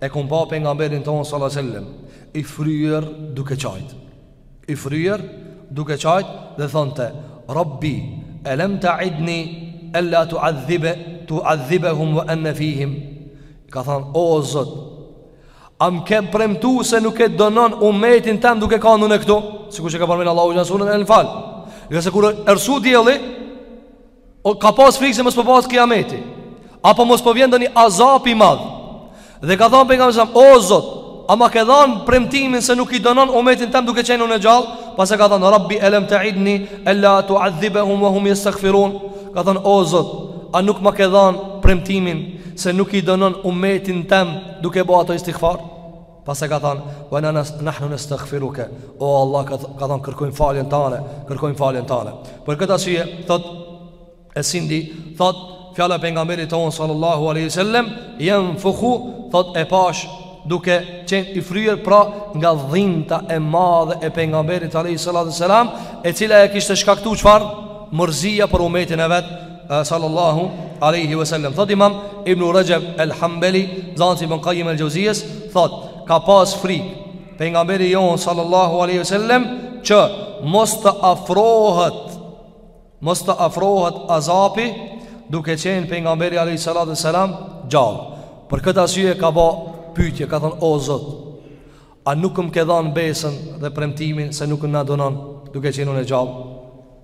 e kam pa pejgamberin tonë salallahu alejhi sellem, i fryer duke qajt. I fryrë duke qajt dhe thonte, Rabbi, elem ta'idni, alla tu'adhibe, tu'adhibehum ve ene fihim. Ka thanë, o zot, a m'ke premtu se nuk e dënon umetin tem duke kanë une këtu, sikur që ka përmen Allahu në suren Enfal. Dhe se kur u errësu dielli, O ka pas frikë se mos po bëhet kiameti. Apo mos po vjen ndonji azab i madh. Dhe ka thënë pejgamberi sa o Zot, a ma ke dhënë premtimin se nuk i dënon umetin tem duke qenë une gjallë? Pastaj ka thënë Rabbi elam ta'idni alla tu'adhibahum wa hum yastaghfirun. Ka thënë o Zot, a nuk ma ke dhënë premtimin se nuk i dënon umetin tem duke bo ata istighfar? Pastaj ka thënë, "Wa na nahnu nastaghfiruka", o Allah ka thënë kërkojmë faljen tënde, kërkojmë faljen tënde. Për këtë arsye, thot es-Sindi, thot fjala e pejgamberit ton sallallahu alaihi wasallam, "Yanfukhu", thot e pash duke qenë i fryrë pra nga dhimbta e madhe e pejgamberit alaihi salatu wasalam, e cila e kishte shkaktuar çfarë? Mërzia për umetin e vet, sallallahu alaihi wasallam thot imam ibn rajab al hanbali nxanësi ibn qayyim al jawziyyes thot ka pas frik pejgamberi jon sallallahu alaihi wasallam që mos të afrohet mos të afrohet azapi duke qenë pejgamberi alaihi salatu wasalam gjall për këtë arsye ka ba pyetje ka thon o zot a nuk më ke dhënë besën dhe premtimin se nuk na dënon duke qenë unë gjall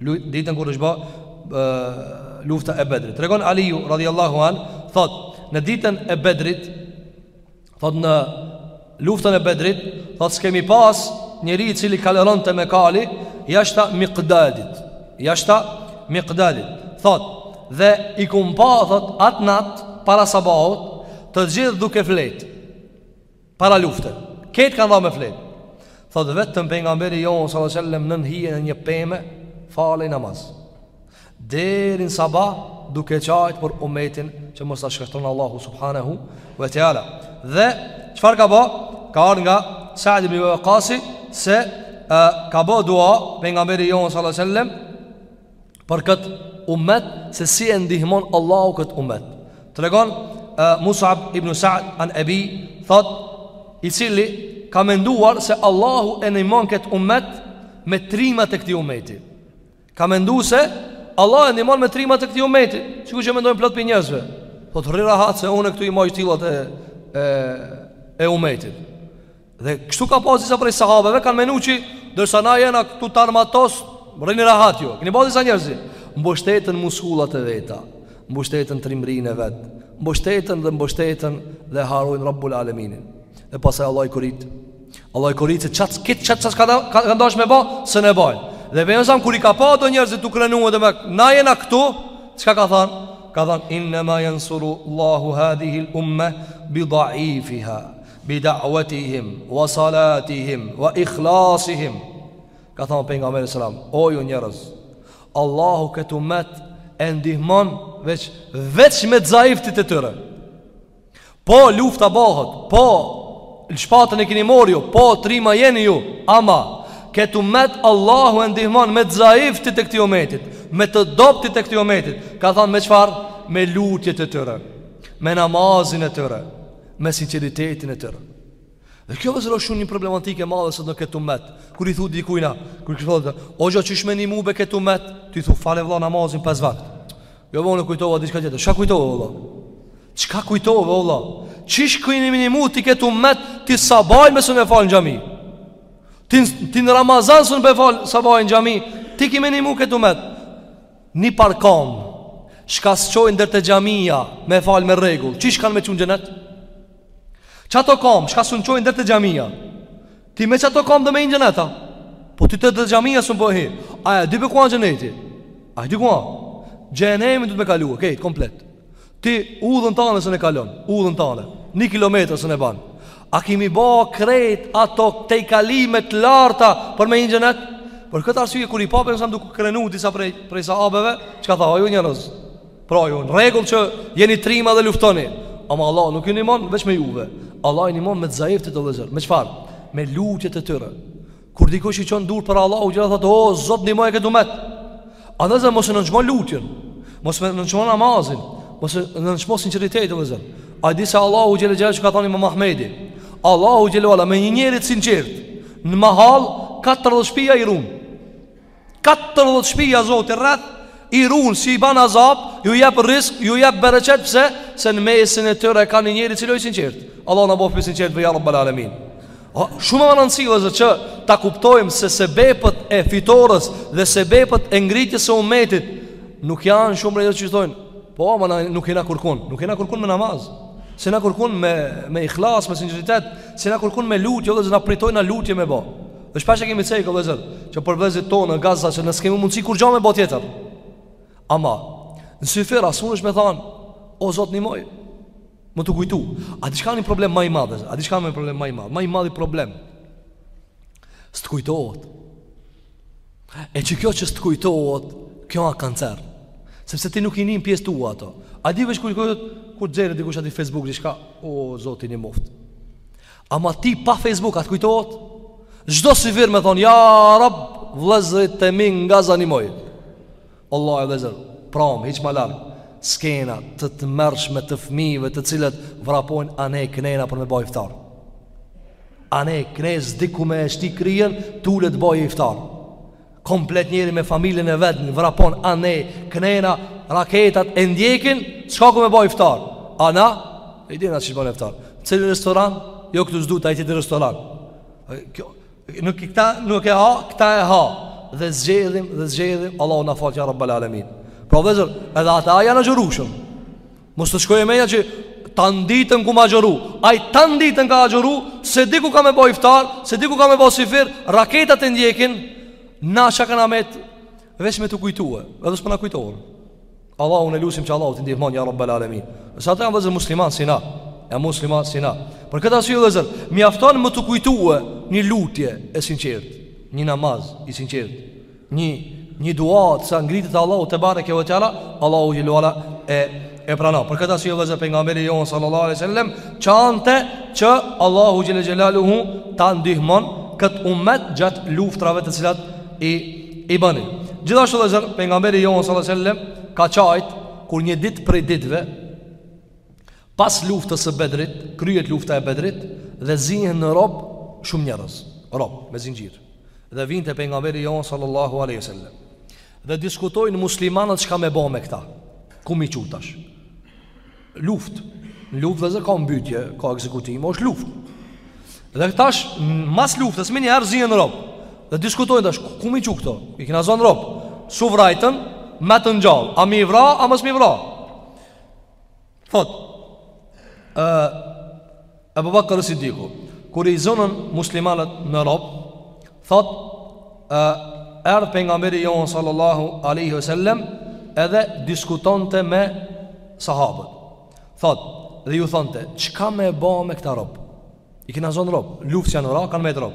ditën kur është bë lufta e Bedrit. Tregon Aliu radhiyallahu an, thot, në ditën e Bedrit, thot në luftën e Bedrit, thot s'kemi pas njeri i cili kaloronte me kali jashta Miqdadit. Jashta Miqdadit. Thot, dhe i kum pa thot at nat para sabahut, të gjithë duke fjet. Para lufte Krejt kanë ra me fjet Thotë vetëm pejgamberi jonë sallallahu alejhi ve sellem nën hien e një peme Falej namaz Deri n'sabah duke qajt për umetin Që mos ta shkatërron Allahu subhanahu Ve teala Dhe çfarë ka bo Ka ardhë nga Sa'd ibn Ebi Waqasi Se uh, ka bo dua Pejgamberi jonë sallallahu alejhi ve sellem Për këtë umet Se si e ndihmon Allahu këtë umet Tregon uh, Musab ibn Sa'd an Ebihi Thot I cili ka menduar se Allahu e ndihmon këtë umet Me trimat e këtij umeti Ka mendu se Allahu e ndihmon me trimat e këtij umeti Sikur që mendojnë plot prej njerëzve Thot rri rahat se unë e këtu i maj shtyllat e, e, e umetit Dhe kështu ka pas disa prej sahabeve kanë menuar që derisa na jena këtu të armatos, rrini rahat ju. Keni pas disa njerëz që mbështeten n'muskujt e veta, mbështeten n'trimnin e vet, mbështeten dhe mbështeten dhe harrojnë Rabbul Alamin. Dhe pastaj Allahu i korit. Allahu i korit se qat kit qat çka kanë kanë dash me bë, sun e bëjnë. Dhe pejgamberi kur i ka pa do njerëz të krenuar domethënë na jena këtu, çka ka thënë? Ka thënë innama yansuru Allahu hadhihi al-umma bi dha'ifiha. Bi da'watihim wa salatihim wa ikhlasihim. Ka thënë pejgamberi sallallahu alajhi wasallam, o ju njerëz, Allahu këtë umet e ndihmon veç veç me zaiftit e tyre. Po lufta bëhet, po shpatën e keni marrë ju, po trima jeni ju, ama këtë umet Allahu e ndihmon me zaiftit e këtij umetit, me të dobtit e këtij umetit. Ka thënë me çfarë? Me lutjet e tyre, me namazin e tyre. me sinqeritetin e tyre. Dhe kjo vllezër osht një problematikë madhe sot në këtë umet. Kur i thu dikujna, kur i thotë, "O hoxhë qysh me nimu bre këtë umet?" Ti thu, "Fale vëlla namazin pesë vakt." Jo vlla unë kujtova diçka tjetër. Çka kujtove vëlla? Çka kujtove vëlla? Qysh ki me nimu ti këtë umet ti sabahin sun e fal në xhami. Ti ti në Ramazan sun po e fal sabahin në xhami. Ti ki me nimu këtë umet. Ni par komb Çka s'çojn der te xhamija Më fal me rregull Qysh kan me çu në xhenet Qato komb Çka s'un çojn der te xhamija Ti me qato komb do me hi në xhenet a Po ti der te xhamija s'un po hin A e di për ku a xheneti A e di ku a Xhenemi duhet me kalu Krejt komplet Ti udhën tanë s'un e kalon Udhën tanë Një kilometër s'un e ban A ki me i ba krejt ato këtej kalime të larta Për me hi n'xhenet Për këtë arsye kur i pa Pejgamberi a.s. duke krenu Disa prej, prej sahabeve Çka tha o ju njerëz Pra ju në rregull që jeni trima dhe luftoni Ama Allah nuk ju nihmon veç me juve Allah i nihmon me të zaiftit o vllezër Me çfarë? Me lutjet e tyre Kur dikush i çon durt për Allahu xhele ala thotë, "O Zot, ndihmoje këtë umet." A vllezër mos e nënçmo lutjen, mos e nënçmo namazin, mos e nënçmo sinqeritetin, vllezër. A di se Allahu xhele ala çka ka thënë Imam Ahmedi, Allahu xhele ve ala me një njeri të sinqert, në mahall 40 shpia i run. Katërdhjetë shpija Zoti rreth i run s'i ban azab, ju jep rrisk, ju jep bereqet pse se në mesin e tyre ka një njeri i cili është i sinqert. Allah na bëftë prej sinqertëve ya rabbal alamin. Shumë me rëndësi vllezër që ta kuptojmë se sebepet e fitores dhe sebepet e ngritjes së umetit nuk janë shumë herë që thonë, po ama na, nuk jena kurkun, nuk jena kurkun me namaz. S'jena kurkun me me ihlas, me sinqeritet, s'jena kurkun me lutje, vllezër na pritojmë naj lutje me bo. Dhe shpesh e kemi cekë, vllezër, që për vllezërit tonë në Gaza, që ne s'kemi mundësi kurgjo me bo tjetër. Ama, në syfyr a s'mundesh me thanë, o Zot nihmoj, me t'u kujtu. A di çka a problem ma i madh, a di çka a problem ma i madh, ma i madhi problem, s'të kujtohet. E qikjo që s'të kujtohet, kjo a kancer. Sepse ti nuk i nin pjesë tua ato. A di veç kujtohet, kur nxjerr dikush aty Facebook, diçka, o Zot nihmoftë. Ama ti pa Facebook a t'kujtohet? Çdo syfyr me thon ja rab vëllezërit e mi n'Gaza nihmoj. Vallahi vëllezër, prom hiç ma larg. Skena të tmerrshme të fëmijëve të cilët vrapojnë anej knena për me bo iftar. Anej knej s'di ku me shti kryen, t'ulet bëj iftar. Komplet njeri me familjen e vet vrapon anej knena raketat e ndjekin, s'ka ku me bo iftar. A na, e dina qysh bojm iftar. Cili restoran? Jo këtu s'du te aj tjetri restoran. Kjo nuk, këta nuk e ha, këta e ha dhe zgjedhim dhe zgjedhim Allahu na faltë ya rabbal alamin. Pra vllezër, edhe ata janë agjërushëm. Mos të shkojë menja që tan ditën kom agjëru Ai tan ditën ka agjëru S'e di ku ka me bo iftar S'e di ku ka me bo syfyr Raketat e ndjekin Na çka ka na met Veç me t'u kujtue Edhe s'po na kujtohen Allahun e lusim që Allahu t'i ndihmon Ja Rabbel Alemin Se ata janë vllezër musliman si na Janë musliman si na Për këtë arsye vllezër Mjafton me t'u kujtue Një lutje e sinqert Një namaz i sinqert Një një dua sa ngritet te Allahu tebareke ve teala, Allahu xhele ve ala e e pranon. Për këtë arsye vllezër pejgamberi jonë sallallahu alaihi wasallam qante që Allahu xhele xhelaluhu ta ndihmon kët ummet gjatë luftrave të cilat i i bënin. Gjithashtu vllezër pejgamberi jonë sallallahu alaihi wasallam ka qajt kur një ditë prej ditëve Pas luftës së Bedrit, kryhet lufta e Bedrit dhe zihen në rob shumë njerëz, rob me zinxhir. Dhe vijnë te pejgamberi jonë sallallahu alaihi wasallam. Dhe diskutojnë muslimanët çka me bë me këta. Ku m'i çu tash? Luftë. Në luftë vllezër ka mbytje, ka ekzekutim, është luftë. Dhe tash mas luftës menjëherë zihen rob. Dhe diskutojnë tash ku m'i çu këto? I kena zon rob. S'u vrajtën, metën gjallë. A m'i vra, a mos m'i vra? Thotë, e, Ebu Bekër es-Siddiku, kur i zonën muslimanët në rob, thotë, e, erdh pejgamberi jonë sallallahu aleyhi sallem, edhe diskutonte me sahabët. Thotë, dhe ju thonte, çka me ba me këta rob? I kena zonë rob, luftë s'janë vra, kanë met rob.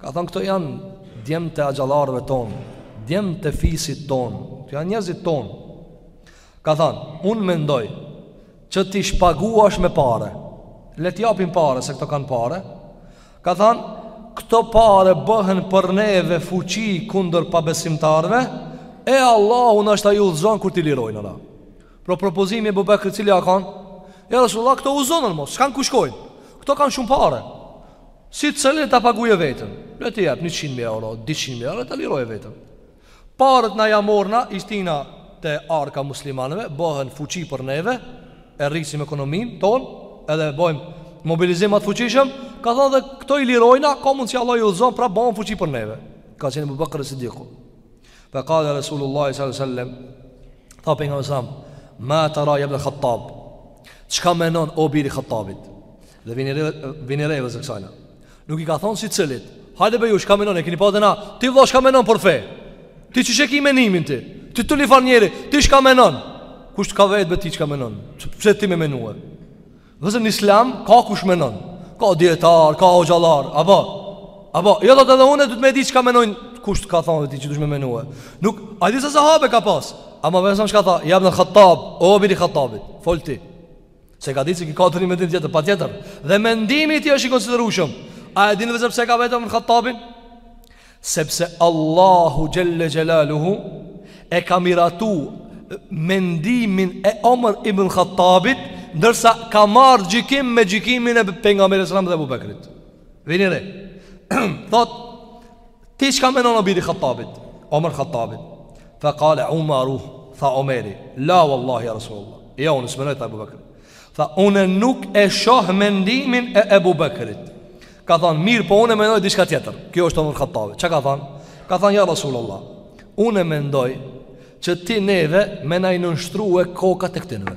Ka thënë këto janë djemtë e axhallarëve tonë, djemtë e fisit tonë, këto janë njerëzit tonë. Ka thënë, unë mendoj që t'i shpaguash me pare, le të japin pare se këto kanë pare. Ka thënë, këto pare bëhen për neve fuqi kundër pabesimtarëve, e Allahu noshta i udhëzon kur t'i lirojna ata. Pro propozimi i Ebu Bekrit cili a kanë? Ja Resulullah këto u zonën mo, s'kanë ku shkojnë. Këto kanë shumë pare. Secili le ta paguje veten Le t'i jep 100 mijë euro, 200 mijë euro, ta lirojë veten Paret na ja morna, i shtina te arka e muslimanëve Bëhen fuqi për neve, e rrisim ekonominë tonë Edhe bëjmë mobilizim ma të fuqishëm Ka thonë dhe këto i lirojna, ka mundësi Allahu i udhzon Pra bëhen fuqi për neve Ka thonë Ebu Bekër es-Siddiku Fe kale Resulullah s.a.s. Tha pejgamberi alejhi selam Ma tera jebnel Khattab Çka menon o biri i Khattabit Dhe vini re, vini re vllezër kësajna Nuk i ka thonë secilit Hajde be ju shka menon e kini pa dhe na Ti vla shka menon për fe Ti që që ki menimin ti Ti filan njeri Ti shka menon Kush t'ka vet be ty shka menon Që pse ti me menue Vllezër në islam ka kush menon Ka djetar, ka hoxhallarë Apo Apo Jo de edhe une du të me di shka menon Kush t'ka thonë be ty që duhesh me menue Nuk A di se sahabe ka pas Ama vetëm shka tha Jabnel Khattab O biri i Khattabit Fol ti Se ka dit se ky ka një mendim tjetër, patjetër Dhe mendimi i tij është i konsiderueshëm A e dini vllezër pse e ka vet Omer ibn Khattabin? Sepse Allahu xhele xhelaluhu E ka miratu mendimin e Omer ibn Khattabit Ndërsa ka marrë gjykim me gjykimin e pejgamberit alejhi selam dhe Ebu Bekrit Vini re Thotë Ti çka menon o bir i Khattabit? Omer Khattabit. Fa kale Umaru, tha Omeri, la wallahi ja Rasulullah. Jo unë s'menoj tha Ebu Bekri. Tha unë nuk e shoh mendimin e Ebu Bekrit. Ka thonë, mirë po unë e menoj diçka tjetër. Kjo është Omer Khattabi. Ça ka thonë? Ka thonë, ja Rasulullah, unë e mendoj që ti neve me na i nënshtrue kokat e këtynve.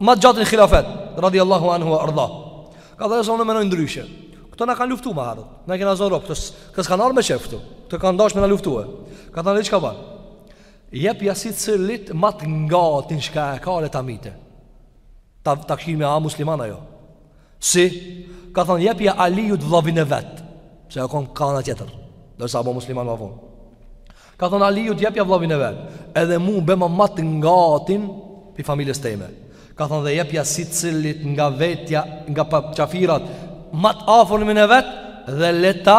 Ma të gjatin khilafet Radhi Allahu anhu e ardha Ka thënë unë menoj ndryshe Këto na kanë luftu ma herët Na i kena zonë rob Këto s'kanë ardh me qef këtu Këto kanë dash me na luftue Ka thënë që ka ban Jepja sicilit ma t'ngatin çka e ka le ta myte Ta, ta kshyrim a musliman a jo Si Ka thënë jepja Alijut vllavin e vet Se a konë kah ana tjetër Derisa u bo musliman ma vonë Ka thënë Alijut jepja vllavin e vet, edhe mu bema më të ngatin pi familjes teme. Ka thënë dhe jepja sicilit nga vetja, nga qafirat, më të afërmin e vet dhe le ta,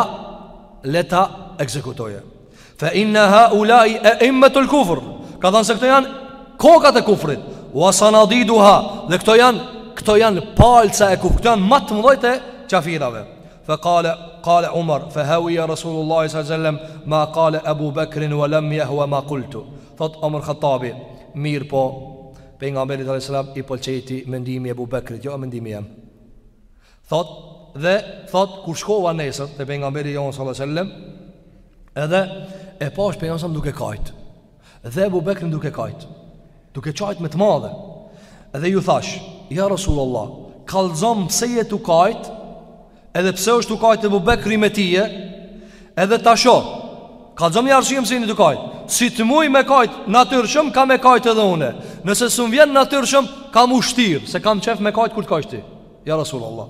le ta ekzekutoje. Fa inna haula'i a'immatul kufr. Ka thënë se këto janë kokat e kufrit, wa sanadiduha, dhe këto janë këto janë palca e kufrit, këto janë më të mdhojt e qafirave. Fe kale, kale Umar, fe hevije Resulullahi s.a.v.s., ma kale Ebu Bekrin, wa lem jehua ma kultu. Thot Omer Khattabi, mirë po, Pejgamberit a.s. i pëlqejti mendimi i Ebu Bekrit, jo mendimi jem. Thot, dhe, thot, kur shkova nesër, te Pejgamberi a.s. Edhe, e pash Pejgamberin duke kajt. Dhe Ebu Bekrin duke kajt Duke qajt me të madhe Dhe ju thash Ja Rasul Allah Kallzom pse je tu kajt Edhe pse është tu kajt Ebu Bekri me tye Edhe ta shoh Kallzom një arsye pse jeni tu kajt Si të muj me kajt natyrshëm Kam me kajt edhe une Nëse s'më vjen natyrshëm Kam m'u shtirë Se kam qef me kajt kur të kajsh ti Ja Rasul Allah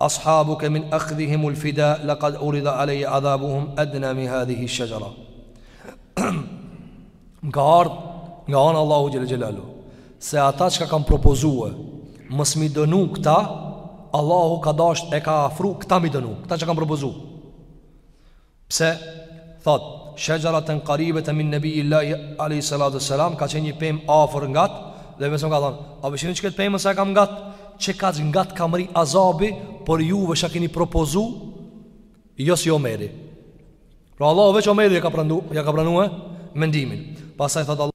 Ashabuke min akhdhihimul fida laqad urida aleyya adhabuhum adna min hadhihi ash-shajara. Më ka ardh nga ana Allahu xhele xhelaluhu se ata që kanë propozu mos mi dënu këta, Allahu ka dashur e ka afru këta mi dënu, këta që kanë propozuar. Pse? Thot, shexhereten karibeten min nebijilahi alejhi Salatu Selam ka qenë një pemë afër ngat Dhe më ka thonë, a po e shihni qe këtë pemë sa e kam ngat Qe kaq ngat ka mrri azabi Për juve çka kini propozu Jo si Omeri Pra Allahu veç Omerit ja ka pranu Ja ka pranue mendimin Pastaj thot Allah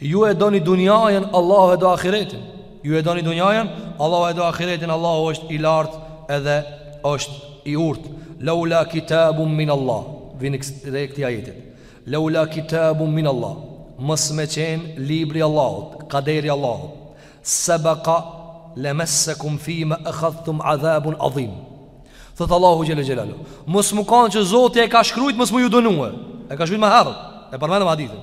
Ju e doni dunjajën, Allahu e do ahiretin. Ju e doni dunjajën, Allahu e do ahiretin. Allahu është i lartë edhe është i urtë. Laula kitabun min Allah. Vini re këtij ajetit. Laula kitabun min Allah. Mos me qen libri i Allahut, kaderi i Allahut. Sabaqa lamassakum fima akhadhtum adhabun adhim. Thot Allahu xhele xhelalu. Mos me kanë që Zoti e ka shkrujt mos me ju dënu. E ka shkrujt më herët. E përmendëm hadithin.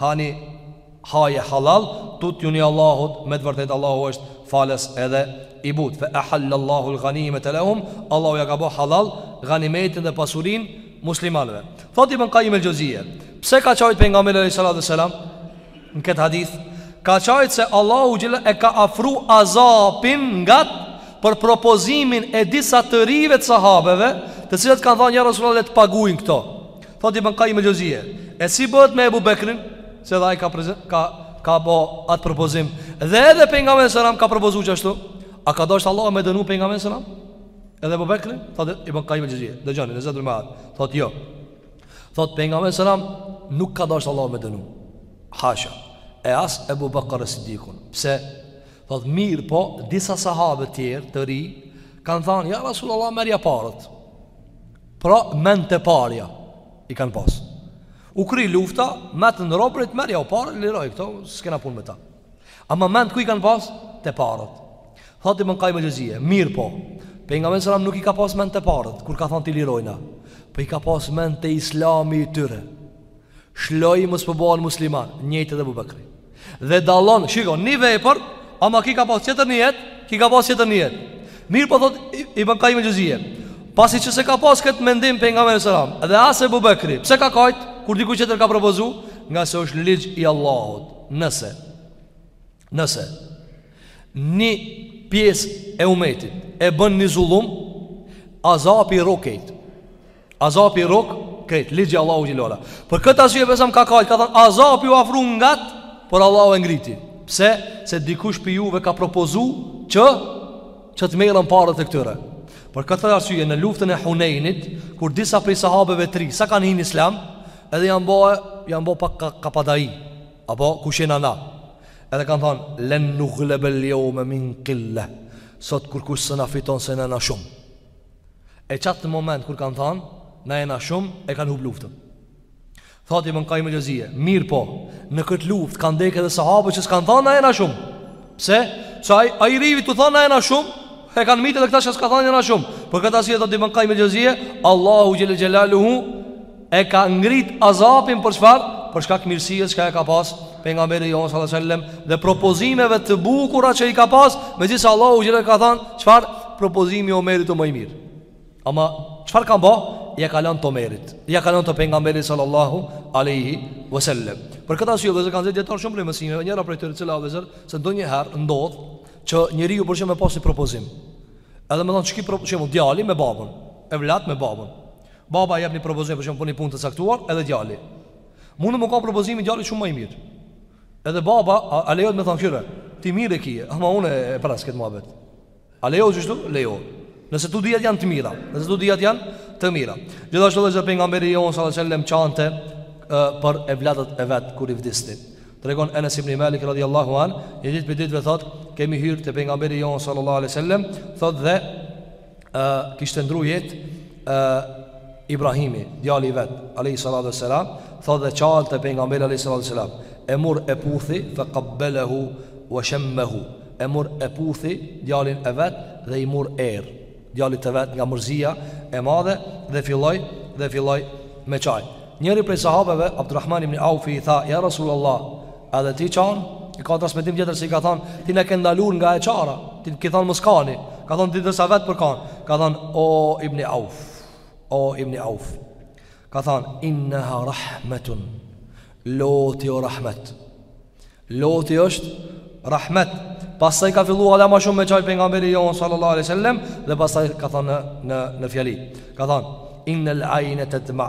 Hani haje hallall tutjuni Allahut me të vërtet Allahu është falës edhe i but fe ehallallahu l'ganimete lehum Allahu ja ka bo hallall ganimetin dhe pasurin muslimanëve thot Ibn Qayyim el-Xhevzije pse ka qajt pejgamberi alejhi salatu ve selam në këtë hadith ka qajt se Allahu xhele e ka afru azapin ngat për propozimin e disa të rive të sahabeve të cilët kanë thonë ja Resulullah le të pagujn këto Thotë Ibn Qayyim el-Xhevzije, e si bëhet me Ebu Bekrin, se dhe ai ka ka ka bo atë propozim. Dhe edhe pejgamberi alejhi selam ka propozu qashtu. A ka dasht Allahu me dënu pejgamberin alejhi selam? Edhe Ebu Bekrin, thotë Ibn Qayyim el-Xhevzije, dëgjoni, në Zadul Ma'ad, thotë jo. Thotë pejgamberi alejhi selam nuk ka dasht Allahu me dënu. Hasha. E as Ebu Bekr as-Siddiqun. Pse? Thotë mirëpo disa sahabë të tjerë të ri kanë thënë ja Rasulullah merrja paret. Pra mend te parja I kanë pas U kry lufta Metën robërit Merrjau paret Liroji këto S'kena pun me ta Ama mend ku i kanë pas Te paret Thot Ibn Qayyim el-Xhevzije Mirëpo Pejgamberi alejhi selam nuk i ka pas mend te paret Kur ka thonë t'i lirojna Po i ka pas mend te islami i tyre Shloi mos po bëhen musliman, njëjtë edhe Ebu Bekri. Dhe dallon, shiko, një vepër, ama ky ka pas tjetër nijet, ky ka pas tjetër nijet. Mirëpo thot Ibn Qayyim el-Xhevzije. Pasi që s'e ka pas këtë mendim pejgamberi alejhi selam, dhe as Ebu Bekri, pse ka kajt kur dikush tjetër ka propozu, ngase është ligj i Allahut. Nëse nëse një pjesë e umetit e bën një zullum, azapi i rrok krejt. Azapi i rrok krejt ligji i Allahut xhelala. Për këtë arsye pejgamberi alejhi selam ka kajt, ka thënë azapi u afru ngat, por Allahu e ngriti. Pse? Se dikush prej juve ka propozu që që të merren paret e këtyre. Për këtë arsye në luftën e Hunejnit, kur disa prej sahabeve të ri sa kanë hin në Islam, edhe janë bo, janë bo pak kapadai apo kush jena na. Edhe kanë thënë len nughlebel yawma min qilla. Sot kurkush s'na fiton se jena shumë. E qat moment kur kanë thanë, na jena shumë, e kanë hup luftën. Thot Ibn Qayyim el-Xhevzije, mirëpo, në këtë luftë kanë dekë edhe sahabët që s'kanë thanë, na jena shumë. Pse? Se a, a i rivit tu thanë, na jena shumë, e kanë mytë dhe këta që s'ka thanë, jena shumë. Për këtë arsye thot Ibn Qayyim el-Xhevzije, Allahu xhele xhelaluhu, E ka ngrit azapin për çfarë? Për shkak mirësisë që e ka pas pejgamberi jon sallallahu alajhi wasallam dhe propozimeve të bukura që i ka pas, megjithëse Allahu xhele ka thënë, çfarë? Propozimi i Omerit është më i mirë. Ama çfarë ka bë? Ja ka lënë të Omerit, ja ka lënë të pejgamberit sallallahu alaihi wasallam. Për këtë arsye vëllezër kanë dhënë shumë prej mësimeve, njëra prej tyre cila vëllezër se ndonjëherë ndodh që njeriu për shembull me pas ni propozim. Edhe me thon çki propozim, djali me babën, evlati me babën. Baba jep një propozim për shembull për një punë të caktuar edhe djali. Mundet me kan propozimi i djalit shumë më i mirë. Edhe baba a, a lejohet me thon kqyre, ti mirë e kije, ama unë e pres këtë muhabet. A lejohet kështu? Lejohet. Nëse të dyjat janë të mira, nëse të dyjat janë të mira. Gjithashtu edhe pejgamberi jon sallallahu alajhi wasallam çante për evladët e vet kur i vdisnin. Tregon Enes ibn Malik radhiyallahu an, një ditë prej ditëve thot, kemi hyrë te pejgamberi jon sallallahu alajhi wasallam, thot dhe ë kishte ndru jet ë Ibrahimi, djali i vet, alayhi salatu wassalam, tha dhe çante pejgamberi alayhi salatu wassalam, e mur e puthi fa qabbalahu wa shammahu, e mur e puthi djalin e vet dhe i mur erë djalit të vet nga mërzia e madhe dhe filloi dhe filloi me çaj. Njëri prej sahabeve Abdurrahman ibn Aufi i tha, "Ja Rasulullah, Edhe ti qan, i ka transmetim tjetër se i ka thon, ti na ke ndalu nga e çara, ti ke thon mos kani. Ka thon ti ndërsa vet po kan. Ka thon o Ibn Auf. O Ibn Auf. Ka thon innaha rahmatun. Loti o rahmet. Loti është rahmet. Pastaj ka fillu hala ma shumë me çaj pejgamberi jon sallallahu alaihi wasallam dhe pastaj ka thon në në ni fjali. Ka thon innal ayna tadma.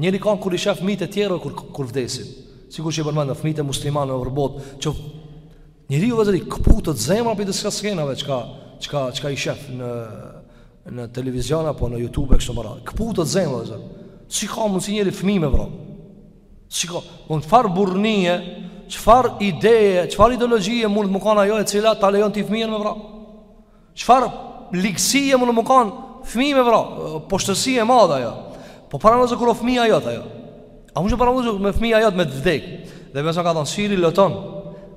Njeri kan kur i shef fëmijët e tjerëve kur kur vdesin. Sikur që përmendëm fëmijët e muslimanëve nëpër botë, që njeriu vëllezër i kputet zemra për disa skenave çka çka çka i shef në në televizion apo në YouTube kështu me radhë. Kputet zemra vëllezër. Si ka mundsi njeri fëmijë me vra. Si ka mund, çfar burrnie, çfar ideje, çfar ideologjie mundet me kanë ajo e cila ta lejon ti fëmijën me vra. Çfarë ligësie mundet me kanë fëmi me vra, poshtërsi e madhe ajo. Po paramendo kur o fëmija jot ajo. A munesh me paramendu fëmija jot me të vdek. Dhe me sa ka thonë, syri loton,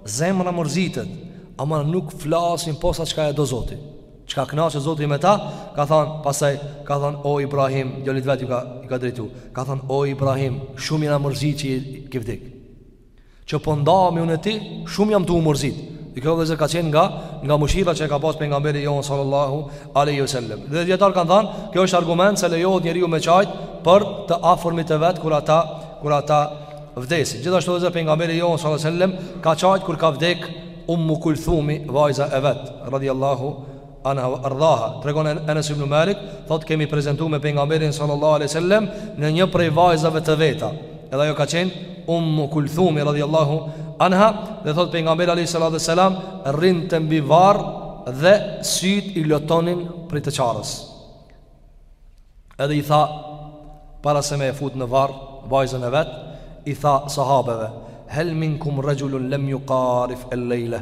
zemra mërzitet, ama nuk flasim pos çka e do zoti. Çka knaqet zoti me ta, ka thonë, pastaj, ka thonë, o Ibrahim, djolit vetë ju ka, ka drejtu, ka thonë, o Ibrahim, shumë jena mërzit që ki vdek. që po ndahemi unë e ti, shumë jam tu u mërzit. Dhe kjo vëllezër ka qenë nga nga mëshira që e ka pas pejgamberi jon sallallahu alaihi wasallam. Dhe dijetarët kanë thënë, kjo është argument se lejohet njeriu me çajt për të afërmit e vet kur ata kur ata vdesin. Gjithashtu vëllezër pejgamberi jon sallallahu alaihi wasallam ka çajt kur ka vdek Ummu Kulthumi, vajza e vet, radhiyallahu Anha wa ardhaha, tregon Enes ibnu Malik, thotë kemi prezentu me pejgamberin sallallahu alaihi wasallam në një prej vajzave të veta, edhe ajo ka qenë Ummu Kulthumi radhiyallahu anha, dhe thotë pejgamberi alaihi salatu wasalam rrinte mbi varr dhe syt i lotonin prej të qarës. Edhe i tha para se me e fut në varr vajzën e vet, i tha sahabeve, "Hel minkum rajulun lam yuqarif al-layla?"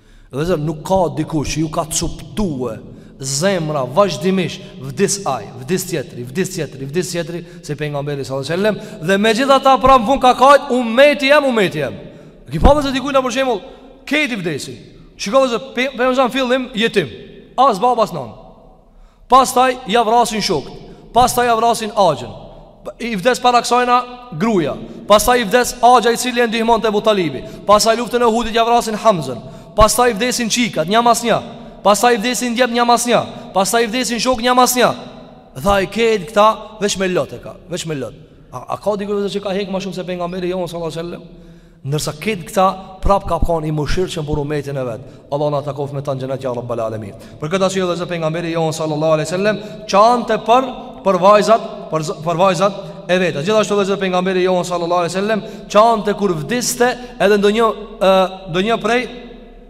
Vëllezër nuk ka dikush që ju ka cuptue zemra vazhdimisht vdis aj, vdis tjetri, vdis tjetri, vdis tjetri se pejgamberi sallallahu alajhi wasallam dhe megjithatë pra në fund ka kajt ummeti jem ummeti jem. Ki pa vëllezër dikujna për shembull këti vdesi. Shikoje vëllezër pejgamberi fillim jetim. As baba as nanë. Pastaj ja vrasin shokët. Pastaj ja vrasin axhën. I vdes para kësajna gruja. Pastaj i vdes axha i cili e ndihmonte, Ebu Talibi. Pastaj luftën e Uhudit ja vrasin Hamzën. Pastaj i vdesin çikat, nja mas nja. Pastaj i vdesin djemt nja mas nja. Pastaj i vdesin shokët nja mas nja. Dhe krejt këta, veç me lot e ka, veç me lot. A, a ka dikush vëllezër që ka hekë ma shumë se pejgamberi jonë, sallallahu sallam. Ndërsa krejt këta prap ka kanë i mëshirshëm për ummetin e vet. Allahu na takoftë me ta në xhenet ja rabbal alemin. Për këtë arsye vëllezër pejgamberi jonë sallallahu aleyhi sallem, qante për, për vajzat, për, për vajzat e veta. Gjithashtu vëllezër pejgamberi jonë sallallahu aleyhi sallem, qante kur vdiste edhe ndonjë, ndonjë prej,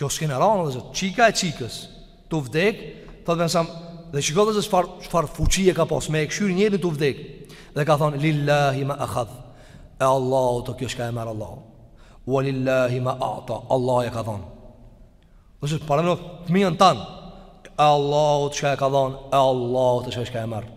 Kjo skenë e randë vëllezër Çika e çikës Tu vdek Thot pejgamberi Dhe shiko vëllezër Çfarë fuqie ka pas Me e kshyr njerin tu vdek Dhe ka thanë Lillahi ma akhad E Allahut o kjo çka e merr Allahu Wa lillahi ma ata Allahu e ka dhanë Vëllezër paramendo fëmijën tanë E Allahut çka e ka dhanë E Allahut çka e merr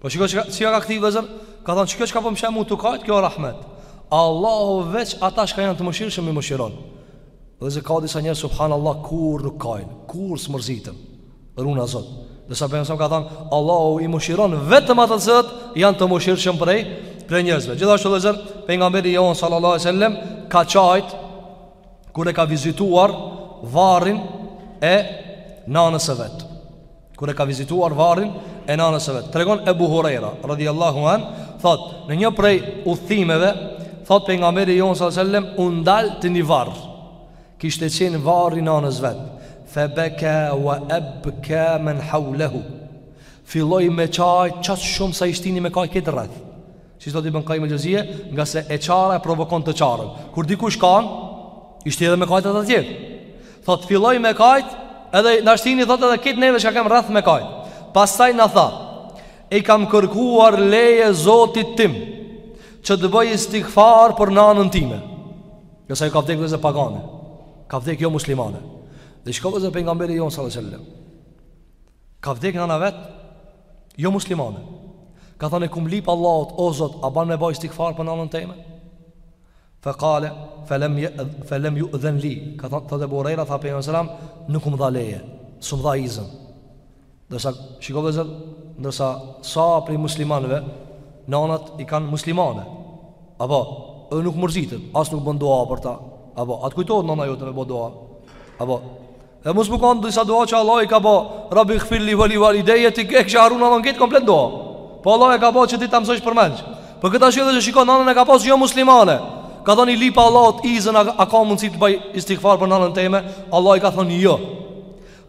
Po shiko si ia ka kthy vëllezër Ka thanë që kjo çka po më sheh mu tu kajt Kjo rahmet Allahu veç ata çka janë të mëshirshëm i mëshiron Vëllezër ka disa njerëz subhanallah Kurrë nuk kajnë Kurrë s'mërziten Runa Zot Ndërsa pejgamberi ka thanë Allahu i mëshiron Vetëm ata të cilët Janë të mëshirshëm prej Prej njerëzve Gjithashtu vëllezër Pejgamberi jonë sallallahu sallem Ka qajtë Kur e ka vizituar Varrin e nanës së vet kur e ka vizituar varrin e nanës së vet. Tregon Abu Huraira radhiyallahu an, thot, në një prej udhëtimeve, thot pejgamberi jon sallallahu alaihi wasallam, u ndal te një varr. Kishte qenë varri i nanës vet. Fa baka wa abka man hawlahu. Filloi me çaj çat shumë sa i shtini me kaj krejt rreth. Siç thot i bën kajmë gjëzije, ngase e qara e provokon të qarën. Kur dikush kan, i shtin edhe me kajtë ata tjerë. Thot, filloj me kajtë, edhe na shtini thot edhe krejt neve çka kemë rreth me kajtë. Pasaj na tha, i kam kërkuar leje zotit tim, që të bëj istikfar për nanën time. Ngase ajo ka vdekë, vëllezër, pagane, ka vdekë jo muslimane. Dhe shiko vëllezër, pejgamberi jonë sallallahu alaihi wasallam. Ka vdek nana e vet jo muslimane. Ka thënë i kom lyp Allahut o Zot, a ban me ba istikfar për nanën time? Fa qale fa lam fa lam yu'dhan li. Ka thënë thotë Abu Huraira tha pejgamberi selam nuk u m'dha leje, s'u m'dha izin. Ndërsa shiko vëllezër, ndërsa sa prej muslimanëve nanat i kanë muslimane. Apo edhe nuk mërzitet, as nuk bën dua për ta. Apo a t'kujtohet nana jote me bë dua. Apo E mos me kanë disa dua që Allahu i ka ba Rabbighfir li wa liwalidayya ti e kishe harru nanën krejt komplet n'dua Po Allahu e ka ba që ti ta mësojsh përmendsh Për këta shqyë dhe që shiko, nanën e ka pas jo muslimane Ka thonë i lypa Allahut izën a, a ka mundësi të baj istikfar për nanën teme Allahu i ka thonë jo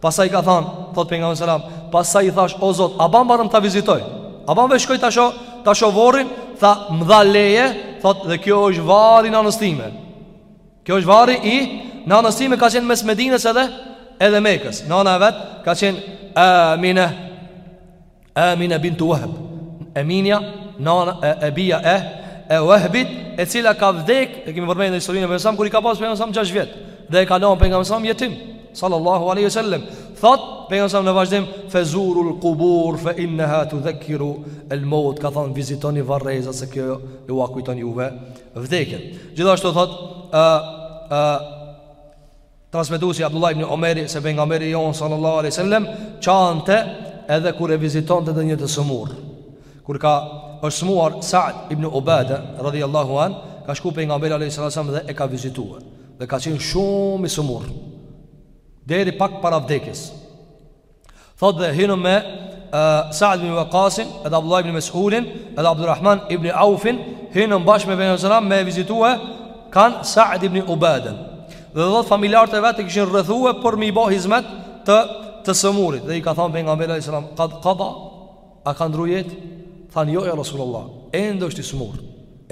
Pasaj ka thonë Thot pejgamberi selam Pasaj i thash o zot A ban barem ta vizitoj A ban veç t'shkoj t'ia shoh T'ia shoh vorrin Tha m'dha leje Thot dhe kjo është varri i nanës time Kjo është varri i nanës time ka qenë mes Medinës edhe edhe Mekës. Nana e vet ka qenë Amina. Amina bint Wahb. Eminja, nana e, e bija e e Wahbit, e cila ka vdek, e kemi përmendur në historinë e pejgamberit selam kur i ka pasur pejgamberi selam 6 vjet. Dhe e ka lënë pejgamberin selam jetim, sallallahu alaihi wasallam. Thot pejgamberi selam në vazhdim fezurul qubur fa innaha tudhkiru al maut, ka thon vizitoni varrezat se kjo ua kujton juve vdekjen. Gjithashtu thot, ë ë transmetuesi Abdullah ibn Omeri se pejgamberi jon sallallahu alaihi wasallam qante edhe kur e vizitonte ndonjë të sëmurë. Kur ka është sëmur Sa'd ibn Ubada radhiyallahu anh, ka shku pejgamberi alaihi wasallam dhe e ka vizituar dhe ka qenë shumë i sëmurë. Deri pak para vdekjes. Thot dhe hinëm me uh, Sa'd ibn Waqasin, edhe Abdullah ibn Mes'udin, edhe Abdurrahman ibn Aufin, hinëm bashkë me pejgamberin alejhi selam me e vizitue kan Sa'd ibn Ubaden. Dhe dhe thotë familjarët e vet e kishin rrethue për me i bo hizmet të, të sëmurit. Dhe i ka thonë pejgamberi alejhi selam, kad, kada, a ka ndru jetë? Thanë jo ja Rasulullah, ende është i sëmur,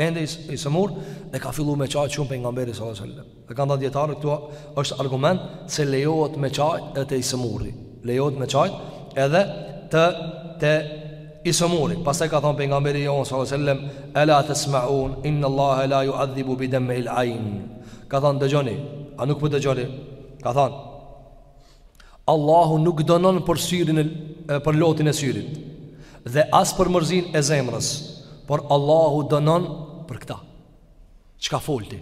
ende i, i sëmur, dhe ka fillu me qatë shumë pejgamberi alejhi selam. E kanë thënë dietarët këtu është argument se lejohet me çajt edhe te i sëmuri. Lejohet me çajt edhe te te i sëmuri. Pastaj ka thënë pejgamberi jonë sallallahu alaihi wasallam, "Ela tasma'un inna Allaha la yu'adhibu bi dam'il 'ayn." Ka thënë dëgjoni, a nuk po dëgjoni? Ka thënë Allahu nuk dënon për syrin e për lotin e syrit dhe as për mërzinë e zemrës, por Allahu dënon për këta. Çka fol ti?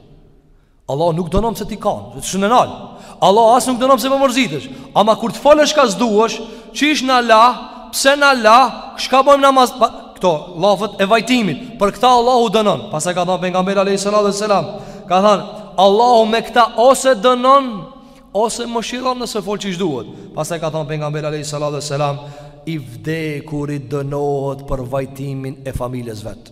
Allahu nuk dënon se ti kan, s'un e nal. Allahu as nuk dënon se po mërzitesh. Ama kur të folesh çka s'duhet, qysh na la, pse na la, çka bojmë na mas? Pa, këto llafet e vajtimit. Për këta Allahu dënon. Pastaj ka thënë pejgamberi alayhi salatu wasalam, ka thënë Allahu me këta ose dënon ose mëshiron nëse fol qysh duhet. Pastaj ka thënë pejgamberi alayhi salatu wasalam, i vdekuri dënohet për vajtimin e familjes vet.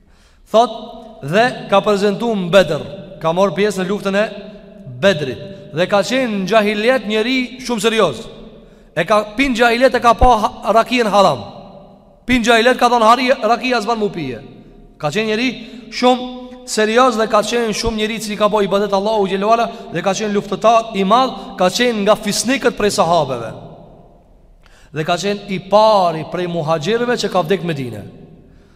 Thotë dhe ka prezentu në Bedër Ka marrë pjesë në luftën e Bedrit Dhe ka qenë në xhahilijet njeri shumë serioz E ka pi n'xhahilijet e ka pa rakien haram Pi n'xhahilijet ka thonë hari rakia s'ban m'u pi Ka qenë njeri shumë serioz dhe ka qenë shumë njeri i cili ka bo ibadet Allahun xhelle ue ala Dhe ka qenë luftëtar i madh Ka qenë nga fisnikët prej sahabeve Dhe ka qenë i pari prej muhaxhirëve që ka vdek Medine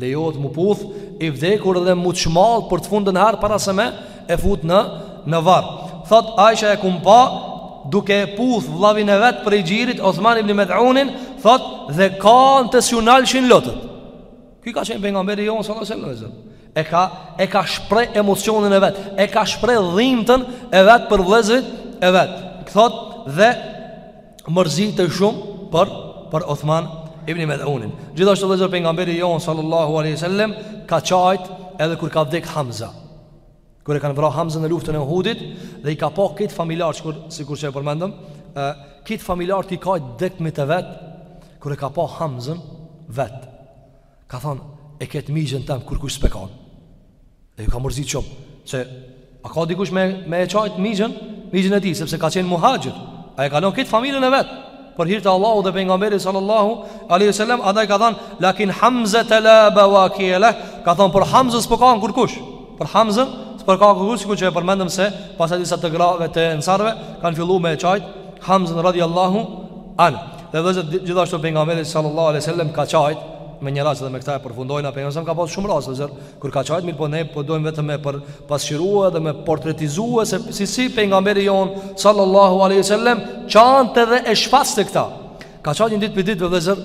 Lejohet m'u puth i vdekuri dhe m'u çmall për të fundën herë para se me e fut në në varr. Thotë Aisha e kom pa duke e puth vllavin e vet prej gjirit Osman ibn Medhunin, thotë dhe kante, s'ju nalshin lotët. Ky ka qenë pejgamberi jonë sallallahu alaihi wasallam. E ka e ka shpreh emocionin e vet, e ka shpreh dhimbtën e vet për vëllezërit e vet. Thotë dhe mërzitë shumë për, për Othman ibn Medhunin. Gjithashtu vllezër pejgamberi jonë sallallahu aleyhi sallem, ka qajt edhe kur ka vdek Hamza. Kur e kanë vra Hamzën në luftën e Uhudit dhe i ka pa këta familjarët, sikur, sikur që e përmendëm, e, këta familjarët t'i kajt vdekmit e vet, kur e ka pa Hamzën vetë. Ka thonë, e këtë mixhën tem kurkush s'p'e kan Dhe u ka mërzit shumë Se a ka dikush me, me e qajtë mixhën Mixhën e tij, sepse ka qenë muhaxhir Ai e ka lon këtë familjen e vet Për hir të Allahut dhe pejgamberit sallallahu Aleyhi sallam Andaj ka thonë, lakin Hamzete la bewakije leh Ka thonë, por Hamzën s'p'e kan kurkush Por Hamzën s'p'e kan kurkush Sikur që e përmendëm se Pastaj disa të grave të ensarve Kanë fillu me e qajtë Hamzën radiallahu anh Dhe vllezër gjithashtu pejgamberi sallallahu alai sallam ka qajt Me një rast dhe me këta e përfundojna pejgamberi ka pas shumë raste vllezër Kur ka qajt mirëpo ne po dojmë vetëm me për pasqyrua dhe me portretizua Se si si pejgamberi jonë sallallahu alai sallam Qante dhe e shfaqte këta Ka qajt një ditë prej ditëve vllezër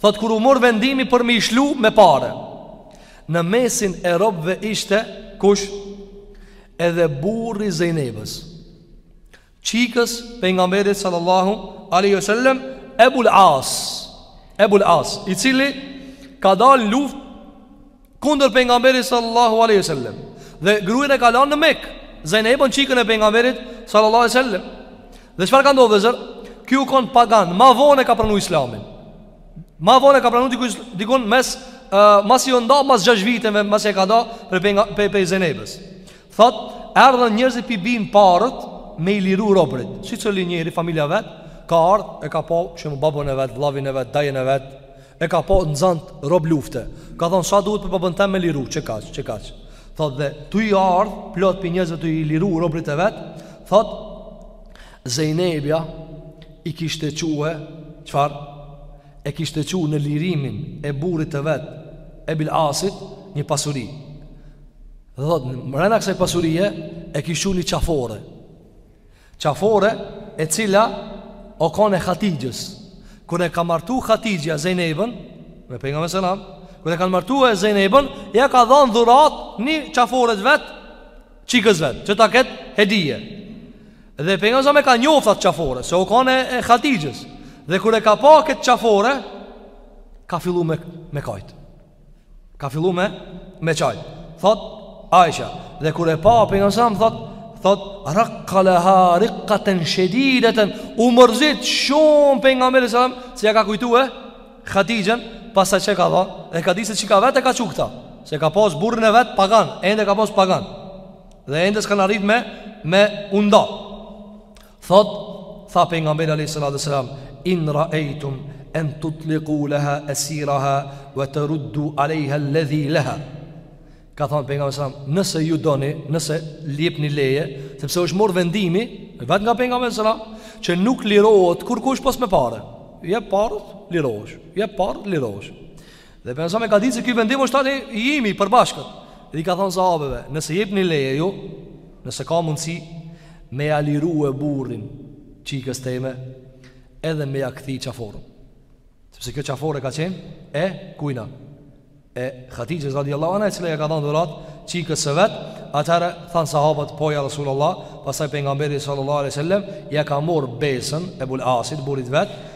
Thotë kur u mor vendimi për me i shlu me pare Në mesin e robëve ishte kush Edhe burri Zejnebës Qikës pejgamberit sallallahu alejhi ue sallem Ebul As Ebul As I cili ka dal luft Kundër pejgamberit sallallahu alaihi wasallam. Dhe gruan e ka lanë në Mekë, Zejnebën çikën e pejgamberit sallallahu alaihi wasallam. Dhe çfarë ka ndodh thot? Ky u kon pagan, ma vonë ka pranu Islamin. Ma vonë ka pranu diku dikun mes uh, mas i nda mas 6 viteve mas e ka nda prej pe, pe Zejnebës. Thot, erdhën njerëzit pi bin paret me i liru robrit. Secili njeri familja vet, ka ardh e ka pa kqyr babën e vet, vllavin e vet, dajën e vet, E ka pa nxan rob lufte. Ka thon sa duhet për babën tem me liru, çe kaq, çe kaq. Thot dhe tu i ardh plot pi njerëzve tu i liru robrit e vet, thot Zejnebja i kishte çue çfar e kishte çu në lirimin e burrit të vet Ebil Asit një pasuri. Dhe thot mrena kësaj pasurie e kishte çu një qafore. Qafore e cila o kon e Hatixhës. Kur e ka martu Hatixhja Zejnebën me pejgamberin selam, kur e ka martu e Zejnebën, ja ka dhanë dhurat një qafore të vet, çikës vet, që ta ket hedije. Dhe pejgamberi selam e ka njoftë atë qafore, se o kon e, e Hatixhës. Dhe kur e ka pa këtë qafore, ka fillu me me kajt. Ka fillu me, me qaj Thot, Aisha Dhe kur e pa pejgamberi selam thot Thot, rakka le ha rikkaten shedideten U mërzit shumë pejgamberi alejhi selam Se ja ka kujtu e Khatijën Pastaj që e ka dhan Dhe ka di se qika vet e ka çu këta Se ka pas burrin e vet pagan Ende ka pas pagan Dhe ende s'kan arrit me Me u nda Thot, tha pejgamberi alayhis salatu wasalam, in ra'aytum an tutliqu laha asiraha wa taruddu alayha alladhi laha. Ka thanë pejgamberi sallam, nëse ju doni, nëse jepni leje, sepse është marr vendimi vetë nga pejgamberi sallam që nuk lirohet kurkush pos me pare. Jep paret, lirohesh. Jep paret, lirohesh. Dhe pejgamberi selam e ka ditë se ky vendim është tani i imi, përbashkët. Dhe i ka thanë sahabeve, nëse jepni leje ju, nëse ka mundësi, me ja liru e burrin qikës teme, edhe me ja kthy qaforen. Sepse kjo qafore ka qenë, e kujna. E khatijës radiallahu anha, e cila ja ka dhanë dhurat, qikës së vetë, Atëherë thanë sahabët po ja Rasulullah, pastaj pejgamberi sallallahu alaihi wasallam ja ka marr besën Ebul Asit burit vet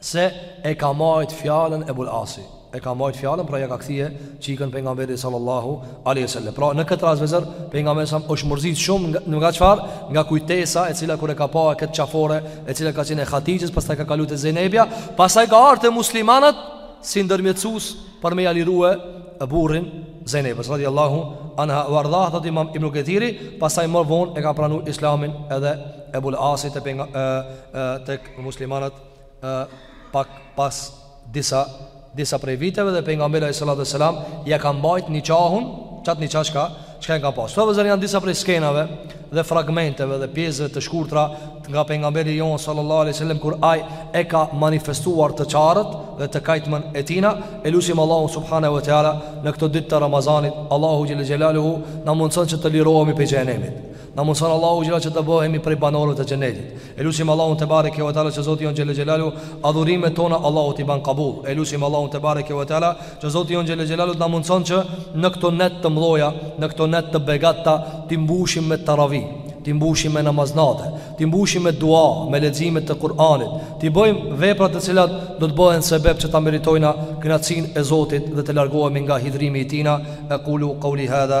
se e ka majt fjalën Ebul Asi e ka majt fjalën pra ja ka kthie çikën pejgamberit sallallahu alaihi wasallam pra në këtë rast vllezër pejgamberi s.a. është mërzit shumë nga, nga çfarë nga kujtesa e cila kur e ka pa e këtë qafore e cila ka qenë e Hatixhes pastaj ka kaluar te Zenebia pastaj ka ardhur te muslimanët si ndërmjetësues për me ja lirue burrin Zenebës radiallahu anha ve erdaha thot imam ibn Kathiri pastaj më vonë e ka pranuar islamin edhe Ebul Asit të, penga, të muslimanët ë pak pas disa disa prej viteve dhe pejgamberi alayhi salatu wasalam ja ka mbajt nikahun qat nikah çka çka ka pas këto vllezër janë disa prej skenave dhe fragmenteve dhe pjesëve të shkurtra nga pejgamberi jon sallallahu alaihi wasallam kur ai e ka manifestuar të qarët dhe të kajtmën e tina e lusim Allahun subhanahu wa taala në këto ditë të Ramazanit Allahu xhel xelaluhu na mundson që të lirohemi prej xhenemit Na mundëson Allahu xhele që të bëhemi prej banorëve të xhenetit. E lusim Allahun tebareke ve teala që Zoti jon xhele xhelaluhu adhurimet tona Allahu t'i ban kabull. E lusim Allahun tebareke ve teala që Zoti jon xhele xhelaluhu na mundëson që në këto net të mëdha, në këto net të begata t'i mbushim me taravi, t'i mbushim me namaz nate, t'i mbushim me dua, me lexime të Kur'anit, të bëjmë vepra të cilat do të bëhen sebeb që ta meritojmë kënaqësinë e Zotit dhe të largohemi nga hidhrimi i Tina. Aqulu qouli hadha.